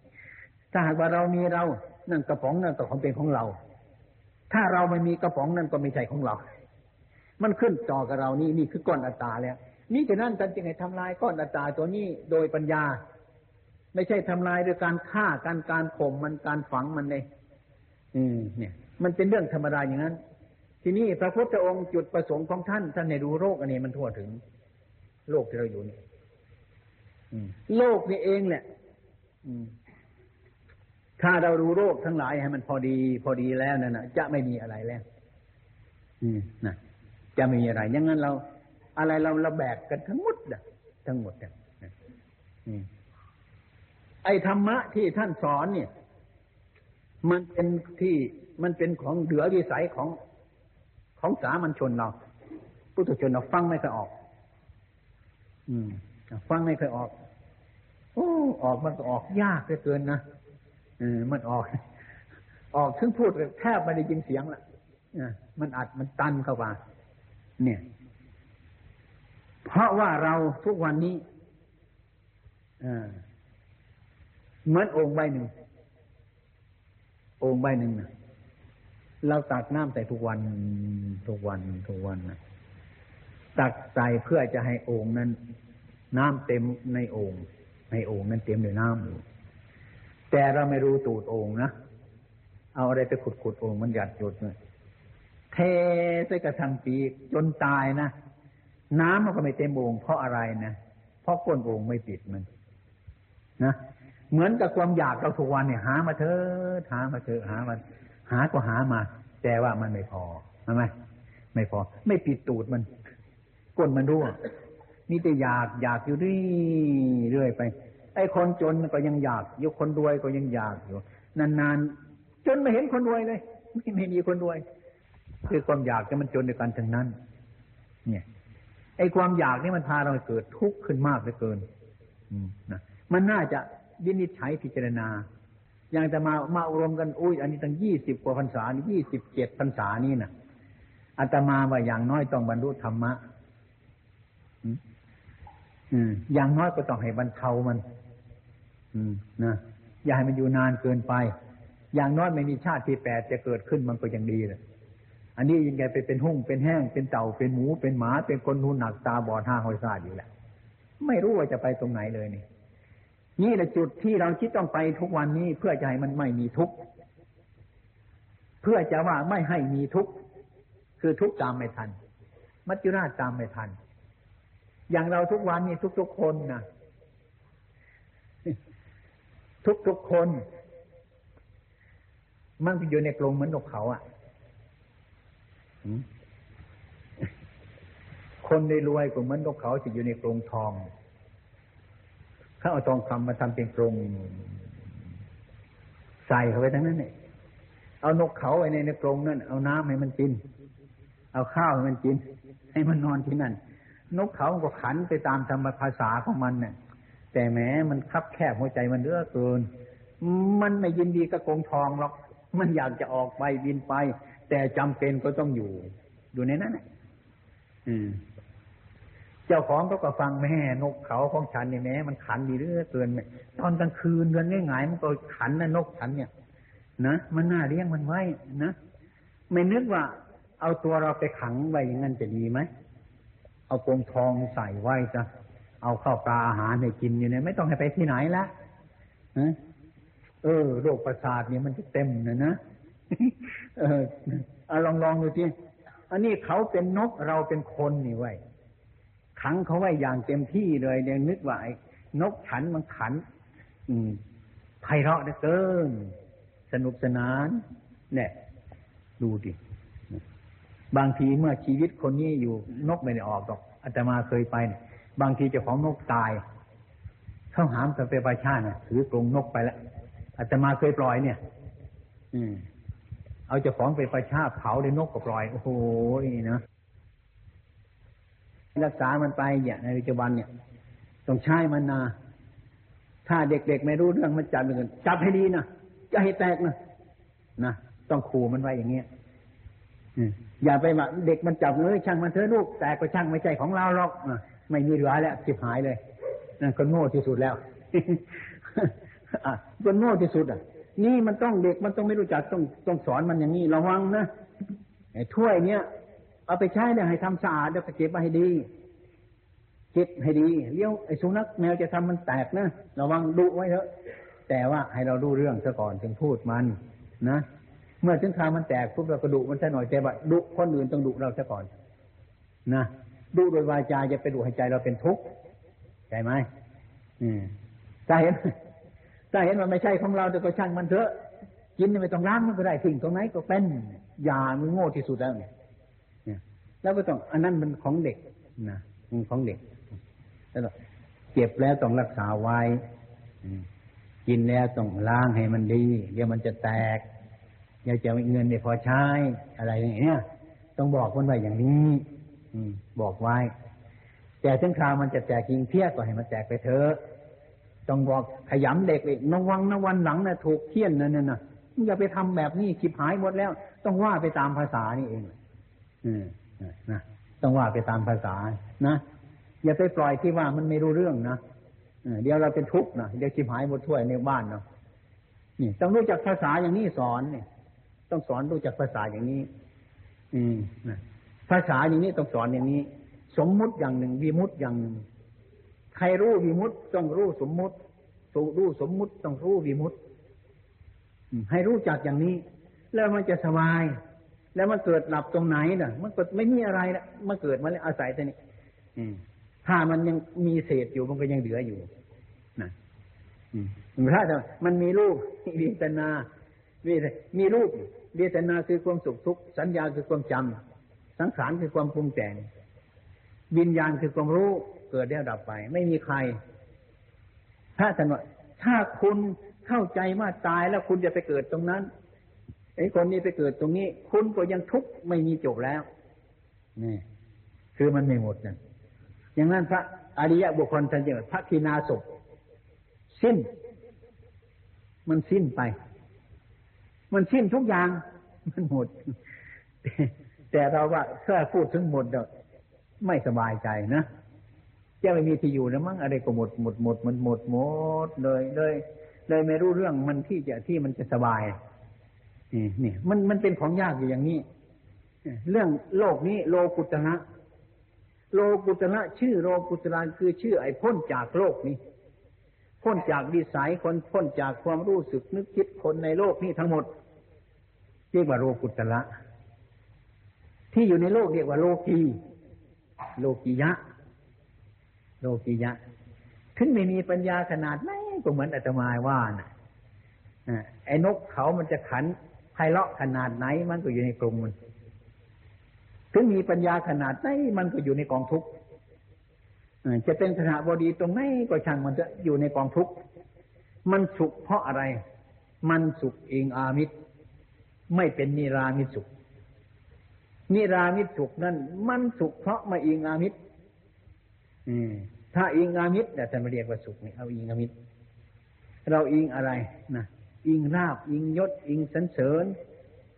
ถ้าหากว่าเรามีเรานั่นกระป๋องนั่นก็ของเป็นของเรา ถ้าเราไม่มีกระป๋องนั่นก็ไม่ใช่ของเรา มันขึ้นต่อกับเรานี่นี่คือก้อนอัตตาแล้ว นี่จะนั่นท่านจึงให้ทำลายก้อนอัตตาตัวนี้โดยปัญญา ไม่ใช่ทำลายโดยการฆ่าการการข่มมันการฝังมันเลยอืม เนี่ย มันเป็นเรื่องธรรมดาอย่างนั้น ทีนี้พระพุทธองค์จุดประสงค์ของท่านท่านในดูโรคอันนี้มันทั่วถึง โลกที่เราอยู่นี่โลกนี่เองแหละถ้าเราดูโรคทั้งหลายให้มันพอดี พอดีแล้วนั่นนะจะไม่มีอะไรแล้วนะจะไม่มีอะไรอย่างนั้นเรา อะไรเราเราแบกกันทั้งหมดอะทั้งหมดอะไอ้ธรรมะที่ท่านสอนเนี่ย มันเป็นที่มันเป็นของเหลือวิสัยของของสามัญชนเราพุทธชนเราฟังไม่เคยออก อืมฟังไม่เคยออกโอ้ออกมันก็ออกยากเหลือเกินนะเออมันออก ออกถึงพูดแทบไม่ได้ยินเสียงละมันอัดมันตันเข้ามาเนี่ย เพราะว่าเราทุกวันนี้เหมือนองค์ใบหนึ่ง องค์ใบหนึ่งนะเราตักน้ำใส่ทุกวัน ทุกวันทุกวันนะตักใส่เพื่อจะให้องค์นั้น น้ำเต็มในองค์ในองค์นั้นเต็มด้วยน้ำอยู่แต่เราไม่รู้ตูดองค์นะเอาอะไรไปขุดขุดโอ่งมันหยัดหยดเลยเทใส่กระทังปีจนตายนะ น้ำมันก็ไม่เต็มโอ่งเพราะอะไรนะเพราะก้นโอ่งไม่ปิดมัน นะเหมือนกับความอยากเราทุกวันเนี่ยหามาเถอะหามาเถอะหามาหาก็หามา แต่ว่ามันไม่พอใช่ไหมไม่พอ ไม่ปิดตูดมันก้นมันรั่วนี่แต่อยากอยากอยู่เรื่อยไปไอ้คนจนก็ยังอยากอยู่คนรวยก็ยังอยากอยู่ นานๆจนไม่เห็นคนรวยเลย ไม่ไม่มีคนรวย คือความอยากจะมันจนด้วยกันทั้งนั้น เนี่ย ไอ้ความอยากนี่มันพาเราเกิดทุกข์ขึ้นมากเหลือเกิน อืมนะมันน่าจะวินิจฉัยพิจารณา อย่างจะมามาอบรมกันอุ้ยอันนี้ตั้งยี่สิบกว่าพรรษานี่ยี่สิบเจ็ดพรรษานี่นะอาตมาว่าอย่างน้อยต้องบรรลุธรรมะอืมอย่างน้อยก็ต้องให้บรรเทามันอืมนะอย่าให้มันอยู่นานเกินไป อย่างน้อยไม่มีชาติที่แปดจะเกิดขึ้นมันก็ยังดีเลย อันนี้ยังไงไปเป็นหุ่งเป็นแห้ง เป็นเต่าเป็นหมู เป็นหมา เป็นคนหูหนักตาบอดห้าหอยซาดอยู่แหละ ไม่รู้ว่าจะไปตรงไหนเลยนี่นี่แหละจุดที่เราคิดต้องไปทุกวันนี้เพื่อจะให้มันไม่มีทุกข์เพื่อจะว่าไม่ให้มีทุกข์คือทุกข์ตามไม่ทัน มัจจุราชตามไม่ทัน อย่างเราทุกวันนี้ทุกๆคนนะทุกๆคน มันอยู่ในกรงเหมือนนกเขาอะ คนในรวยก็เหมือนนกเขาจะอยู่ในกรงทองเขาเอาทองคำมาทำเป็นกรงใส่เข้าไปทั้งนั้นเนี่ยเอานกเขาไว้ในในกรงนั่นเอาน้ำให้มันกิน เอาข้าวให้มันกิน ให้มันนอนที่นั่น นกเขาก็ขันไปตามธรรมภาษาของมันเนี่ยแต่แม้มันคับแคบหัวใจมันเลือเกิน มันไม่ยินดีกับกรงทองหรอก มันอยากจะออกไปบินไป แต่จำเป็นก็ต้องอยู่ อยู่ในนั้นอืมเจ้าของก็ก็ฟังแม่นกเขาของฉันนี่แม่มันขันดีเรื่อเกินตอนกลางคืนเดินง่ายๆมันก็ขันนะนกฉันเนี่ยนะมันน่าเลี้ยงมันไว้นะไม่นึกว่า เอาตัวเราไปขังไว้อย่างนั้นจะดีไหมเอากรงทองใส่ไว้จะเอาข้าวปลาอาหารให้กินอยู่เนี่ยไม่ต้องให้ไปที่ไหนละเออโรคประสาทเนี่ยมันจะเต็มนะนะ เออลองลองดูสิอันนี้เขาเป็นนกเราเป็นคนนี่ไว้ขังเขาไว้อย่างเต็มที่เลยเนี่ยนึกว่าไอ้นกขันมันขัน อืมไพเราะเหลือเกินสนุกสนาน เนี่ย ดูดิบางทีเมื่อชีวิตคนนี้อยู่นกไม่ได้ออกหรอกอาตมาเคยไป บางทีเจ้าของนกตายเข้าหามกับไปประชาน่ะถือกรงนกไปแล้วอาตมาเคยปล่อยเนี่ย อืม เอาเจ้าของไปประชาเผาในนกก็ปล่อย โอ้โหนะรักษามันไปเนี่ยในปัจจุบันเนี่ยต้องใช้มันนา ถ้าเด็กๆไม่รู้เรื่องมันจับเลยจับให้ดีนะจะให้แตกนะนะต้องขู่มันไว้อย่างเงี้ยอย่าไปว่าเด็กมันจับเลยช่างมันเถอะลูกแต่ก็ช่างไม่ใจของเราหรอกไม่มีเหลือแล้วสิบหายเลยนั่นก็โง่ที่สุดแล้วก็โง่ที่สุดอะ นี่มันต้องเด็กมันต้องไม่รู้จักต้องต้องสอนมันอย่างนี้ระวังนะไอ้ถ้วยเนี้ยเอาไปใช้เนี่ยให้ทำสะอาดแล้วก็เก็บไว้ให้ดีเก็บให้ดีเลี้ยวไอ้สุนัขแมวจะทำมันแตกนะระวังดุไว้เถอะ แต่ว่าให้เราดูเรื่องซะก่อนถึงพูดมันนะเมื่อถึงคราวมันแตกปุ๊บเราก็ดุมันซะหน่อยแต่ว่าดุคนอื่นต้องดุเราซะก่อนนะดุโดยวาจาจะไปดุให้ใจเราเป็นทุกข์ใช่ไหมอืมถ้าเห็น ถ้าเห็นมันไม่ใช่ของเราแต่ก็ช่างมันเถอะ กินไม่ต้องล้างมันก็ได้ทิ้งตรงไหนก็เป็นยามันโง่ที่สุดแล้วเนี่ยแล้วก็ต้องอันนั้นมันของเด็กนะมันของเด็กแล้วเก็บแล้วต้องรักษาไว้กินแล้วต้องล้างให้มันดี เดี๋ยวมันจะแตกอยาจะมีเงินเนี่ยพอใช้อะไรอย่างเงี้ยต้องบอกมันไว้อย่างนี้ อืบอกไว้ แต่ถึงคราวมันจะแตกจริงเพี้ยก็ให้มันแตกไปเถอะ ต้องบอกขยำเด็กเลยนวังนวันหลังนะถูกเคี่ยนนั่นน่ะอย่าไปทำแบบนี้คิดหายหมดแล้ว ต้องว่าไปตามภาษานี่เองอืมนะต้องว่าไปตามภาษานะอย่าไปปล่อยที่ว่ามันไม่รู้เรื่องนะเดี๋ยวเราเป็นทุกข์นะเดี๋ยวชิมหายหมดถ้วยในบ้านเนาะนี่ต้องรู้จักภาษาอย่างนี้สอนเนี่ย ต้องสอนรู้จักภาษาอย่างนี้ อืมภาษาอย่างนี้ต้องสอนอย่างนี้ สมมุติอย่างหนึ่งวิมุติอย่างหนึ่ง ครรู้วิมุตต้องรู้สมมุติสูรู้สมมุติต้องรู้วิมุติให้รู้จักอย่างนี้ แล้วมันจะสบาย แล้วมันเกิดหลับตรงไหนน่ะ มันก็ไม่มีอะไรละมันเกิดมาแล้วอาศัยแต่นี้ถ้ามันยังมีเศษอยู่มันก็ยังเหลืออยู่นะถ้ามันมีรูปเวทนามีรูปเวทนาคือความสุขทุกข์สัญญาคือความจำสังขารคือความปรุงแต่ง วิญญาณคือความรู้ เกิดแล้วดับไป ไม่มีใครถ้าท่านว่าถ้าคุณเข้าใจว่าตายแล้วคุณจะไปเกิดตรงนั้นไอ้คนนี้ไปเกิดตรงนี้ คุณก็ยังทุกข์ไม่มีจบแล้วนี่คือมันไม่หมดนั่นอย่างนั้นพระอริยบุคคลท่านจะพระทีนาศพสิ้น มันสิ้นไป มันสิ้นทุกอย่าง มันหมด แต่เราว่าแค่พูดถึงหมดเดไม่สบายใจนะ จะไม่มีที่อยู่แล้วมั้งอะไรก็หมดหมดหมดมันหมดหมดเลยเลยเลยไม่รู้เรื่องมันที่จะที่มันจะสบายนี่นี่มันมันเป็นของยากอยู่อย่างนี้เรื่องโลกนี้โลกุตระโลกุตระชื่อโลกุตระคือชื่อไอ้พ้นจากโลกนี้ พ้นจากดิสัยคนพ้นจากความรู้สึกนึกคิดคนในโลกนี้ทั้งหมด เรียกว่าโลกุตระที่อยู่ในโลกเรียกว่าโลกีโลกียะ โลกียะถึงไม่มีปัญญาขนาดไหนก็เหมือนอาตมาว่านะไอ้นกเขามันจะขันไพเราะขนาดไหน มันก็อยู่ในกรงมัน ถึงมีปัญญาขนาดไหนมันก็อยู่ในกองทุกข์จะเป็นขณะบดีตรงไหนก็ช่างมันจะอยู่ในกองทุกข์มันสุขเพราะอะไร มันสุขเองอามิตร ไม่เป็นนิรามิตสุขนิรามิตสุขนั่นมันสุขเพราะมาเองอามิตร ถ้าอิงอามิตรแต่ท่านเรียกว่าสุขนี่เอาอิงอามิตร เราอิงอะไรนะอิงราบ อิงยศ อิงสันเสริญ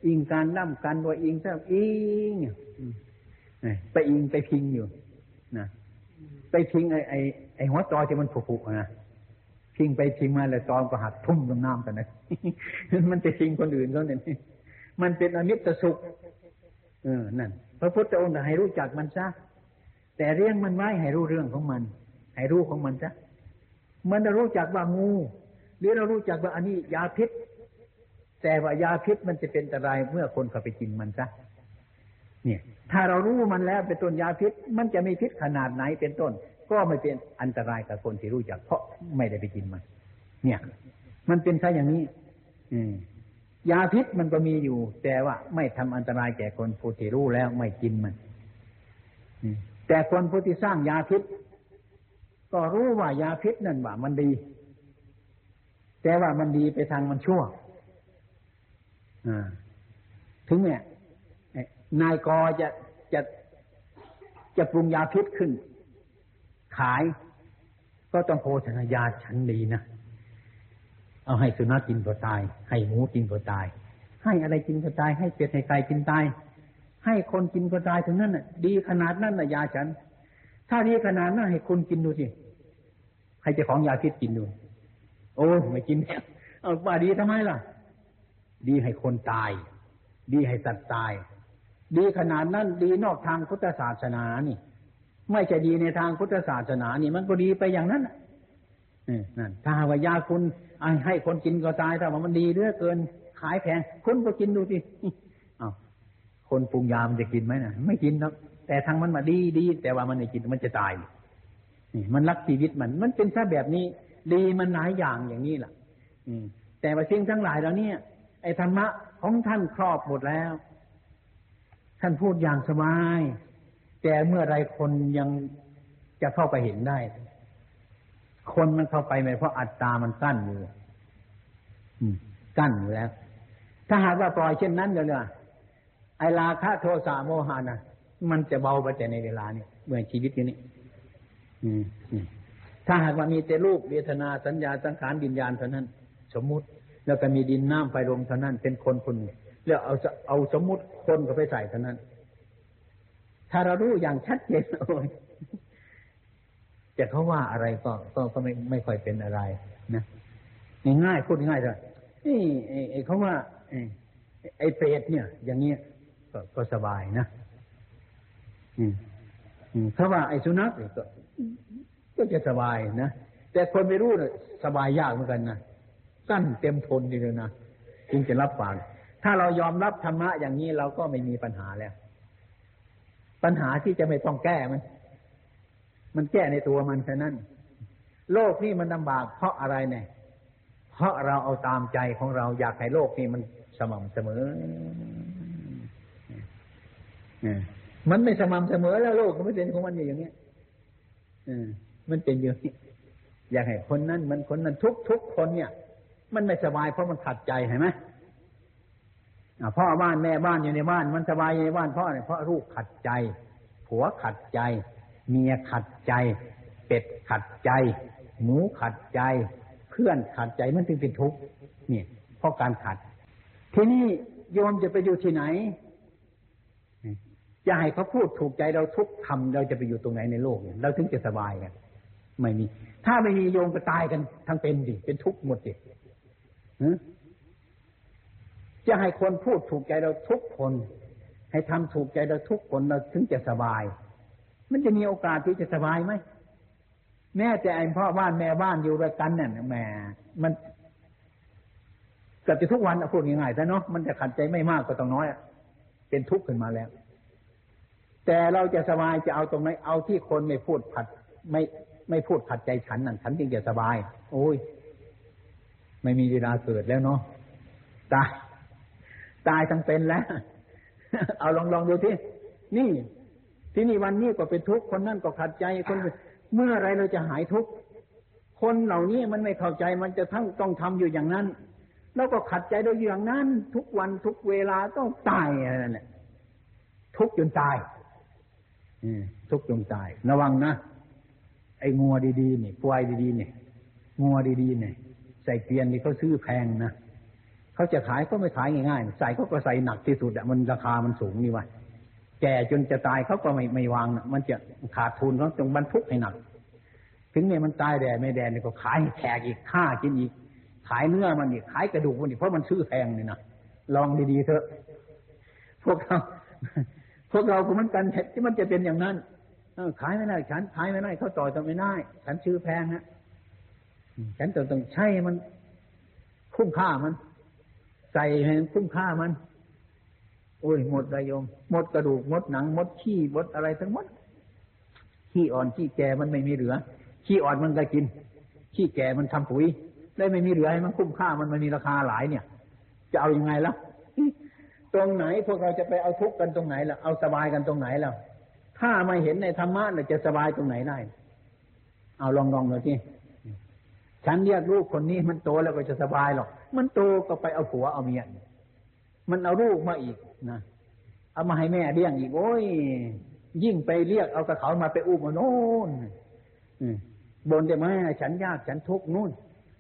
อิงการนั่มกันว่าอิงซะอิงไปอิงไปพิงอยู่นะไปพิงไอ้ไอ้ไอ้หัวจอที่มันผุๆนะพิงไปพิงมาแล้วจอก็หักทุ่มลงน้ำกันนะมันไปพิงคนอื่นเขาเนี่ยมันเป็นอมิตรสุข เออนั่นพระพุทธองค์ให้รู้จักมันซะ แต่เรื่องมันไว้ให้รู้เรื่องของมัน ให้รู้ของมันซะมันจะรู้จักว่างูหรือเรารู้จักว่าอันนี้ยาพิษ แต่ว่ายาพิษมันจะเป็นอันตรายเมื่อคนเข้าไปกินมันซะเนี่ย ถ้าเรารู้มันแล้วเป็นต้นยาพิษ มันจะมีพิษขนาดไหนเป็นต้น ก็ไม่เป็นอันตรายกับคนที่รู้จัก เพราะไม่ได้ไปกินมัน เนี่ย มันเป็นซะอย่างนี้ อืมยาพิษมันก็มีอยู่ แต่ว่าไม่ทำอันตรายแก่คนผู้ที่รู้แล้วไม่กินมัน แต่คนผู้ที่สร้างยาพิษ ก็รู้ว่ายาพิษนั่นว่ามันดี แต่ว่ามันดีไปทางมันชั่วถึงเนี่ยนายกอจะจะจะปรุงยาพิษขึ้น ขาย ก็ต้องโภชนายาชั้นดีนะเอาให้สุนัขกินก็ตาย ให้หมูกินก็ตาย ให้อะไรกินก็ตาย ให้เป็ดให้ไก่กินตาย ให้คนกินก็ตายถึงนั้นน่ะ ดีขนาดนั้นน่ะยาฉัน ถ้าดีขนาดนั้นให้คุณกินดูสิให้เจ้าของยาพิษกินดู โอ้ไม่กินเอาว่าดีทำไมล่ะ ดีให้คนตาย ดีให้สัตว์ตาย ดีขนาดนั้นดีนอกทางพุทธศาสนานี่ ไม่ใช่ดีในทางพุทธศาสนานี่ มันก็ดีไปอย่างนั้นนั่นถ้าว่ายาคุณให้คนกินก็ตายถ้าว่ามันดีเรื่อเกิน ขายแพงคุณก็กินดูสิ คนปรุงยามันจะกินไหมนะไม่กินนะแต่ทางมันมาดีดีแต่ว่ามันไม่กินมันจะตายนี่มันรักชีวิตมัน มันเป็นแค่แบบนี้ ดีมันหลายอย่างอย่างนี้แหละอืม แต่ว่าสิ่งทั้งหลายแล้วเนี่ย ไอ้ธรรมะของท่านครอบหมดแล้ว ท่านพูดอย่างสบาย แต่เมื่อไรคนยังจะเข้าไปเห็นได้ คนมันเข้าไปไม่เพราะอัตตามันกั้นอยู่กั้นอยู่แล้ว ถ้าหากว่าปล่อยเช่นนั้นเลยไอราคะโทสะโมหานะมันจะเบาไปแต่ในเวลานี้เมื่อชีวิตอยู่นี้ถ้าหากว่ามีแต่รูปเวทนาสัญญาสังขารวิญญาณเท่านั้น สมมุติ แล้วก็มีดินน้ำไฟลมเท่านั้น เป็นคนคนแล้วเอาเอาสมมุติคนก็ไปใส่เท่านั้น ถ้าเรารู้อย่างชัดเจนโอ้ยจะเขาว่าอะไรก็ก็ก็ไม่ไม่ค่อยเป็นอะไร นะง่ายพูดง่ายเลยนี่ไอ้เขาว่าไอ้เปรตเนี่ย อย่างเงี้ย ก็สบายนะอืมอืมถ้าว่าไอ้สุนัขก็ก็จะสบายนะแต่คนไม่รู้เนี่ยสบายยากเหมือนกันนะกั้นเต็มทนดีเลยนะจึงจะรับปากถ้าเรายอมรับธรรมะอย่างนี้เราก็ไม่มีปัญหาแล้ว ปัญหาที่จะไม่ต้องแก้มัน มันแก้ในตัวมันแค่นั้น โลกนี่มันลำบากเพราะอะไรเนี่ย เพราะเราเอาตามใจของเราอยากให้โลกนี่มันสม่ำเสมอ มันไม่สม่ำเสมอแล้วโลกมันไม่เป็นของมันอย่างนี้มันเป็นอย่างนี้อยากให้คนนั้น มันคนนั้นทุกทุกคนเนี่ย มันไม่สบายเพราะมันขัดใจเห็นไหมพ่อบ้านแม่บ้านอยู่ในบ้าน มันสบายอยู่ในบ้านเพราะอะไรเพราะลูกขัดใจ ผัวขัดใจ เมียขัดใจ เป็ดขัดใจ หมูขัดใจ เพื่อนขัดใจมันจึงเป็นทุกข์เนี่ยเพราะการขัด ทีนี้โยมจะไปอยู่ที่ไหน จะให้เขาพูดถูกใจเราทุกทำเราจะไปอยู่ตรงไหนในโลกเนี่ยเราถึงจะสบายกันไม่มี ถ้าไม่มีโยมก็ตายกันทั้งเป็นดิเป็นทุกข์หมดดิจะให้คนพูดถูกใจเราทุกคน ให้ทำถูกใจเราทุกคนเราถึงจะสบาย มันจะมีโอกาสที่จะสบายไหมแม่แต่ไอ้พ่อบ้านแม่บ้านอยู่ด้วยกันเนี่ยแม่มันเกิดจะทุกวันพูดง่ายๆแต่เนาะมันจะขัดใจไม่มากก็ต้องน้อยเป็นทุกข์ขึ้นมาแล้ว แต่เราจะสบายจะเอาตรงไหนเอาที่คนไม่พูดผัด ไม่ไม่พูดขัดใจฉันนั่นฉันจึงจะสบาย โอ้ย ไม่มีเวลาเกิดแล้วเนาะตายตายทั้งเป็นแล้ว เอาลองลองดูที่นี่ ที่นี่วันนี้ก็เป็นทุกข์คนนั่นก็ขัดใจคนเมื่อไรเราจะหายทุกข์คนเหล่านี้มันไม่เข้าใจมันจะทั้งต้องทำอยู่อย่างนั้น แล้วก็ขัดใจโดยอย่างนั้น ทุกวันทุกเวลาต้องตายอะไรนี่ยทุกจนตาย ทุกจนตาย ระวังนะ ไอ้งัวดีๆนี่ควายดีๆนี่งัวดีๆนี่ใส่เกียนนี่เขาซื้อแพงนะเขาจะขายก็ไม่ขายง่ายๆใส่เขาก็ใส่หนักที่สุดอะมันราคามันสูงนี่วะแก่จนจะตายเขาก็ไม่ไม่วางนะมันจะขาดทุนเขาจงบรรทุกให้หนัก ถึงเนี่ยมันตายแดดไม่แดดเนี่ยก็ขายแขกอีกฆ่ากินอีก ขายเนื้อมันอีกขายกระดูกมันอีกเพราะมันซื้อแพงนี่นะลองดีๆเถอะ พวกเรา พวกเราก็มันกันที่มันจะเป็นอย่างนั้นขายไม่ได้ ฉันขายไม่ได้เขาต่อจะไม่ได้ ฉันซื้อแพงฮะฉันต้องต้องใช้มันคุ้มค่ามัน ใส่ให้คุ้มค่ามัน โอ้ยหมดระยมหมดกระดูกหมดหนังหมดขี้หมดอะไรทั้งหมดขี้อ่อนขี้แก่มันไม่มีเหลือขี้อ่อนมันก็กินขี้แก่มันทำปุ๋ยได้ไม่มีเหลือให้มันคุ้มค่ามันมันมีราคาหลายเนี่ย จะเอาอยัางไงล่ะ ตรงไหนพวกเราจะไปเอาทุกข์กันตรงไหนล่ะเอาสบายกันตรงไหนล่ะถ้าไม่เห็นในธรรมะเราจะสบายตรงไหนได้ เอาลองลองดูที่ฉันเรียกลูกคนนี้มันโตแล้วก็จะสบายหรอก มันโตก็ไปเอาผัวเอาเมียมันเอาลูกมาอีกนะเอามาให้แม่เลี้ยงอีกโอ้ย ยิ่งไปเรียกเอากระเขามาไปอุ้มมาโน่นบนจะมฉันยากฉันทุกข์นู่น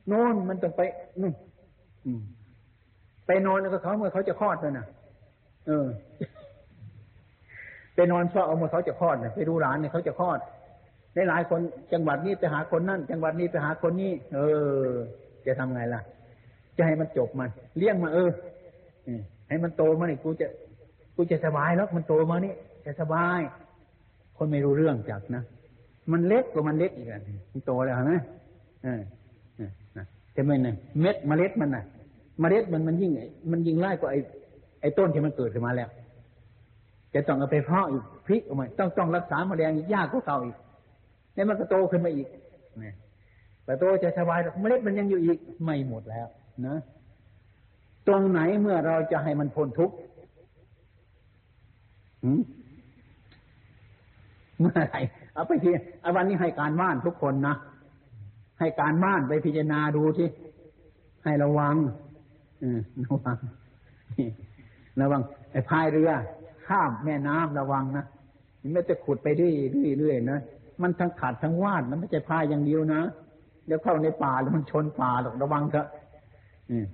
โน่นมันต้องไปนู่นไปนอนกับเขาเมื่อเขาจะคลอดเลยนะ เออไปนอนเพราเอาเมื่อเขาจะคลอดเนี่ยไปดูหลานเนี่ยเขาจะคลอดในหลายคนจังหวัดนี้ไปหาคนนั่น จังหวัดนี้ไปหาคนนี้เออ จะทำไงล่ะ จะให้มันจบมัน เลี้ยงมาเออให้มันโตมานี่กูจะกูจะสบายแล้วมันโตมานี่จะสบาย คนไม่รู้เรื่องจักนะมันเล็กกว่ามันเล็กอีกอะมันโตแล้วเห็นไหมเออจะไม่เนี่ยเม็ดเมล็ดมันน่ะ เมล็ดมันมันยิ่งมันยิ่งไล่กว่าไอ้ ไอ้ต้นที่มันเกิดขึ้นมาแล้วจะต้องเอาไปเพาะอีกพลิกออกมาต้องต้องรักษาแมลงอีกยากกว่าเก่าอีกแล้วมันก็โตขึ้นมาอีกเนี่ยแต่โตจะสบายเมล็ดมันยังอยู่อีกไม่หมดแล้วนะตรงไหนเมื่อเราจะให้มันพ้นทุกข์เมื่อไหร่เอาไปทีเอาวันนี้ให้การบ้านทุกคนนะให้การบ้านไปพิจารณาดูที่ให้ระวังระวัง ระวังไอ้พายเรือ ข้ามแม่น้ำระวังนะไม่จะขุดไปเรื่อยๆนะมันทั้งขาดทั้งวาดมันไม่ใช่พายอย่างเดียวนะเดี๋ยวเข้าในป่าแล้วมันชนป่าหรอกระวังเถอะ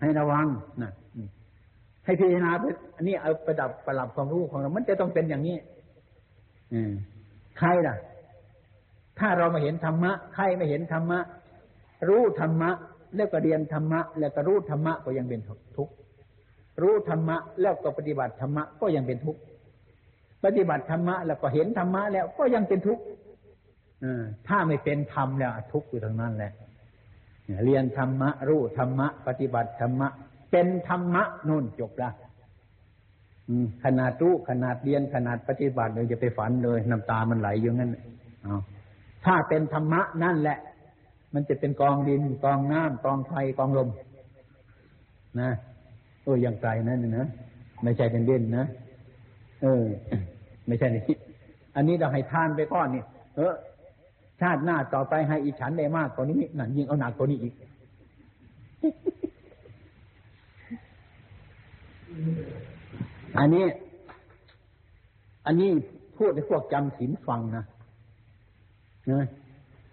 ให้ระวังนะให้พิจารณาไปอันนี้เอาประดับประหลับความรู้ของเรา มันจะต้องเป็นอย่างนี้ใครล่ะ ถ้าเรามาเห็นธรรมะ ใครไม่เห็นธรรมะ รู้ธรรมะ แล้วก็เรียนธรรมะ แล้วก็รู้ธรรมะก็ยังเป็นทุกข์ รู้ธรรมะแล้วก็ปฏิบัติธรรมะก็ยังเป็นทุกข์ปฏิบัติธรรมะแล้วก็เห็นธรรมะแล้วก็ยังเป็นทุกข์ถ้าไม่เป็นธรรมแล้วทุกข์อยู่ทางนั้นแหละเรียนธรรมะ รู้ธรรมะ ปฏิบัติธรรมะ เป็นธรรมะนู่นจบละขนาดรู้ขนาดเรียนขนาดปฏิบัติเลยจะไปฝันเลยน้ำตามันไหลอยู่งั้นเอาถ้าเป็นธรรมะนั่นแหละ มันจะเป็นกองดินกองน้ำกองไฟกองลมนะ โอ้ยังไกลนั่นนะไม่ใช่เป็นเด่นนะเออ ไม่ใช่นี่อันนี้เราให้ทานไปก้อนนี่เออ ชาติหน้าต่อไปให้อีฉันได้มากกว่านี้นั่นยิ่งเอาหนักกว่านี้อีกอันนี้ อันนี้พูดให้พวกจำศีลฟังนะนะ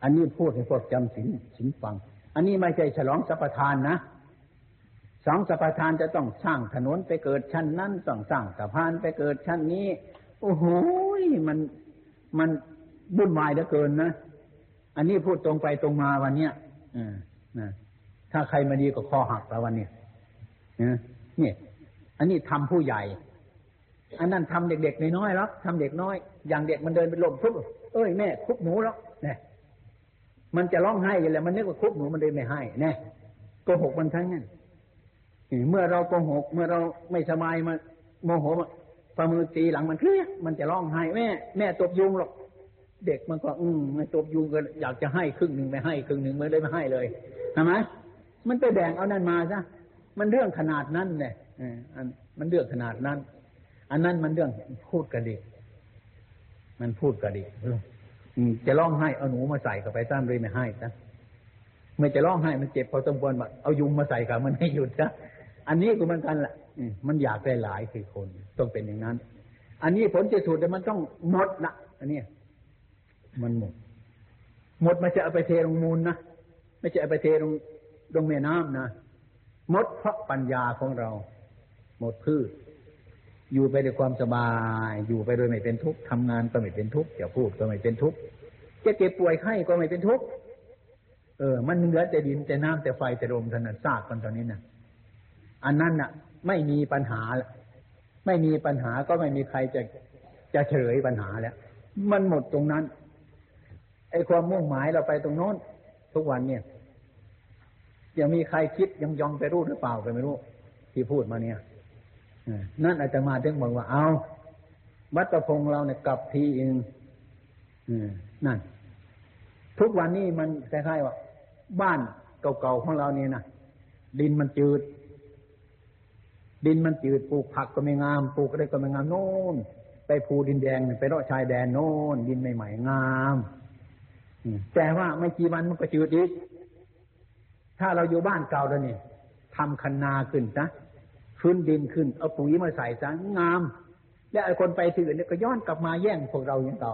อันนี้พูดให้พวกจำศีลศีลฟัง อันนี้ไม่ใช่ฉลองสัพทานนะ สองสัพานจะต้องสร้างถนนไปเกิดชั้นนั้นต้องสร้างสะพานไปเกิดชั้นนี้ โอ้โหมันมันบุ่นวายเหลือเกินนะอันนี้พูดตรงไปตรงมาวันเนี้ยอนะถ้าใครมาดีก็คอหักแล้ววันเนี้ยเนี่ย อันนี้ทำผู้ใหญ่ อันนั้นทำเด็กๆน้อยๆแล้วทำเด็กน้อย อย่างเด็กมันเดินไปหลบทุบเอ้ยแม่คุบหนูแล้วเนี่ยมันจะร้องไห้อยู่แล้วมันนึกว่าคุบหนูมันเดินไม่ให้แน่โกหกมันทั้งนั้น เมื่อเราโกหก เมื่อเราไม่สบายมาโมโหประมือตีหลังมันเครียดมันจะร้องไห้แม่ แม่ตบยุงหรอก เด็กมันก็ อืมไม่ตบยุงก็อยากจะให้ครึ่งหนึ่งไม่ให้ครึ่งหนึ่งไม่ได้ไม่ให้เลยทำไมมันไปแบ่งเอานั่นมาซะมันเรื่องขนาดนั้นเนี่ยอันมันเรื่องขนาดนั้น อันนั้นมันเรื่องพูดกระดิกมันพูดกระดิกจะร้องไห้เอาหนูมาใส่กับไปตั้มเลยไม่ให้นะไม่จะร้องไห้มันเจ็บพอสมควรแบบเอายุงมาใส่กับมันให้หยุดนะ อันนี้ก็เหมือนกันแหละมันอยากได้หลายคือคน ต้องเป็นอย่างนั้น อันนี้ผลจะสุดแต่มันต้องหมดละอันนี้มันหมด หมดมันจะเอาไปเทลงมูลนะไม่ใช่เอาไปเทลงลงแม่น้ำนะหมดเพราะปัญญาของเรา หมดพืช อยู่ไปด้วยความสบาย อยู่ไปโดยไม่เป็นทุกข์ทำงานก็ไม่เป็นทุกข์จะพูดก็ไม่เป็นทุกข์จะเจ็บป่วยไข้ก็ไม่เป็นทุกข์เออ มันเหลือแต่ดินแต่น้ำแต่ไฟแต่ลมเท่านั้นซากกันตอนนี้นะ อันนั้นน่ะ ไม่มีปัญหา ไม่มีปัญหาก็ไม่มีใครจะจะเฉลยปัญหาแล้ว มันหมดตรงนั้น ไอ้ความมุ่งหมายเราไปตรงโน้น ทุกวันเนี่ย ยังมีใครคิดยังยองไปรู้หรือเปล่าก็ไม่รู้ ที่พูดมาเนี่ยนั่นอาจจะมาถึงบอกว่าเอาวัดประพงเราเนี่ยกลับทีเองนั่น ทุกวันนี้มันคล้ายๆว่า บ้านเก่าๆของเราเนี่ยนะดินมันจืด ดินมันจืดปลูกผักก็ไม่งามปลูกอะไรก็ไม่งามโน่นไปภูดินแดงไปรอชายแดนโน่นดินใหม่ๆงามแต่ว่าไม่กี่วันมันก็จืดอีกถ้าเราอยู่บ้านเก่าแล้วนี่ทำคันนาขึ้นนะฟื้นดินขึ้นเอาปุ๋ยมาใส่ซะงาม และไอ้คนไปถือเนี่ยก็ย้อนกลับมาแย่งพวกเราอย่างต่อ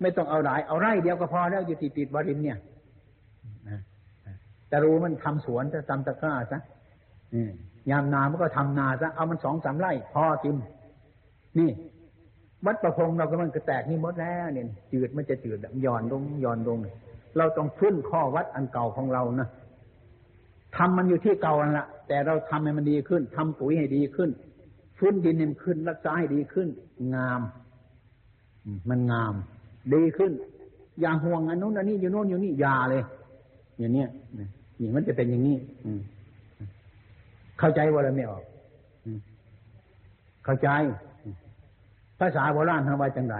ไม่ต้องเอาหลายเอาไร่เดียวก็พอแล้วอยู่ติดติดบรินเนี่ยแต่รู้มันทำสวนจะทำตะกร้าซะ ยามนามันก็ทำนาซะเอามันสองสามไร่พอกิน นี่ วัดประพงเราก็มันก็แตกนี่หมดแล้วเนี่ยจืดมันจะจืดย่อนลงย่อนลงเราต้องขึ้นข้อวัดอันเก่าของเรานะทำมันอยู่ที่เก่านั่นแหละแต่เราทำให้มันดีขึ้นทำปุ๋ยให้ดีขึ้นฟื้นดินให้มันขึ้น รักษาให้ดีขึ้น งาม มันงาม ดีขึ้น อย่าห่วงอันนู้นอันนี้อยู่โน่นอยู่นี่อย่าเลย อย่างเนี้ยนี่มันจะเป็นอย่างนี้ เข้าใจว่าอะไรไม่ออกเข้าใจ ภาษาโบราณทางว่าจังไร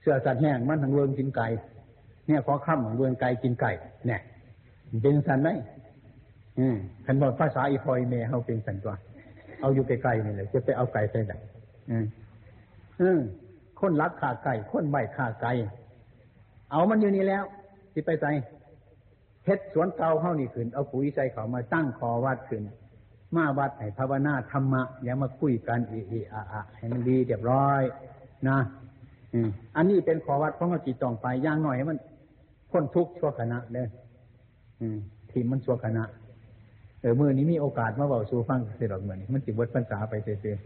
เสื้อสัตว์แห้งมันทางเวิงกินไก่เนี่ยขอข้ามของเวิงไก่กินไก่เนี่ยเป็นสันไหมอืมขันบอกภาษาอีพอยเมเขาเป็นสันตัวเอาอยู่ไกลๆนี่เลยจะไปเอาไก่ใส่ไหนอืมอืมคนรักขาไก่ คนใบขาไก่เอามันอยู่นี่แล้วที่ไปใส่เพชรสวนเก่าเข้านี่ขึ้น เอาปุ๋ยใส่เขามาตั้งคอวัดขึ้น มาวัดให้ภาวนาธรรมะ อย่ามาคุยกันเอเออะอะให้มันดีเรียบร้อย นะอืมอันนี้เป็นขอวัดเพราะว่าจิตต้องไปย่างหน่อยให้มันพ้นทุกข์ชั่วขณะเลยอืมทีมันชั่วขณะเออมือนี้มีโอกาสมาบอกสู่ฟังเสียดอกเหมือนมันจิบวัดปัญษาไปเสีย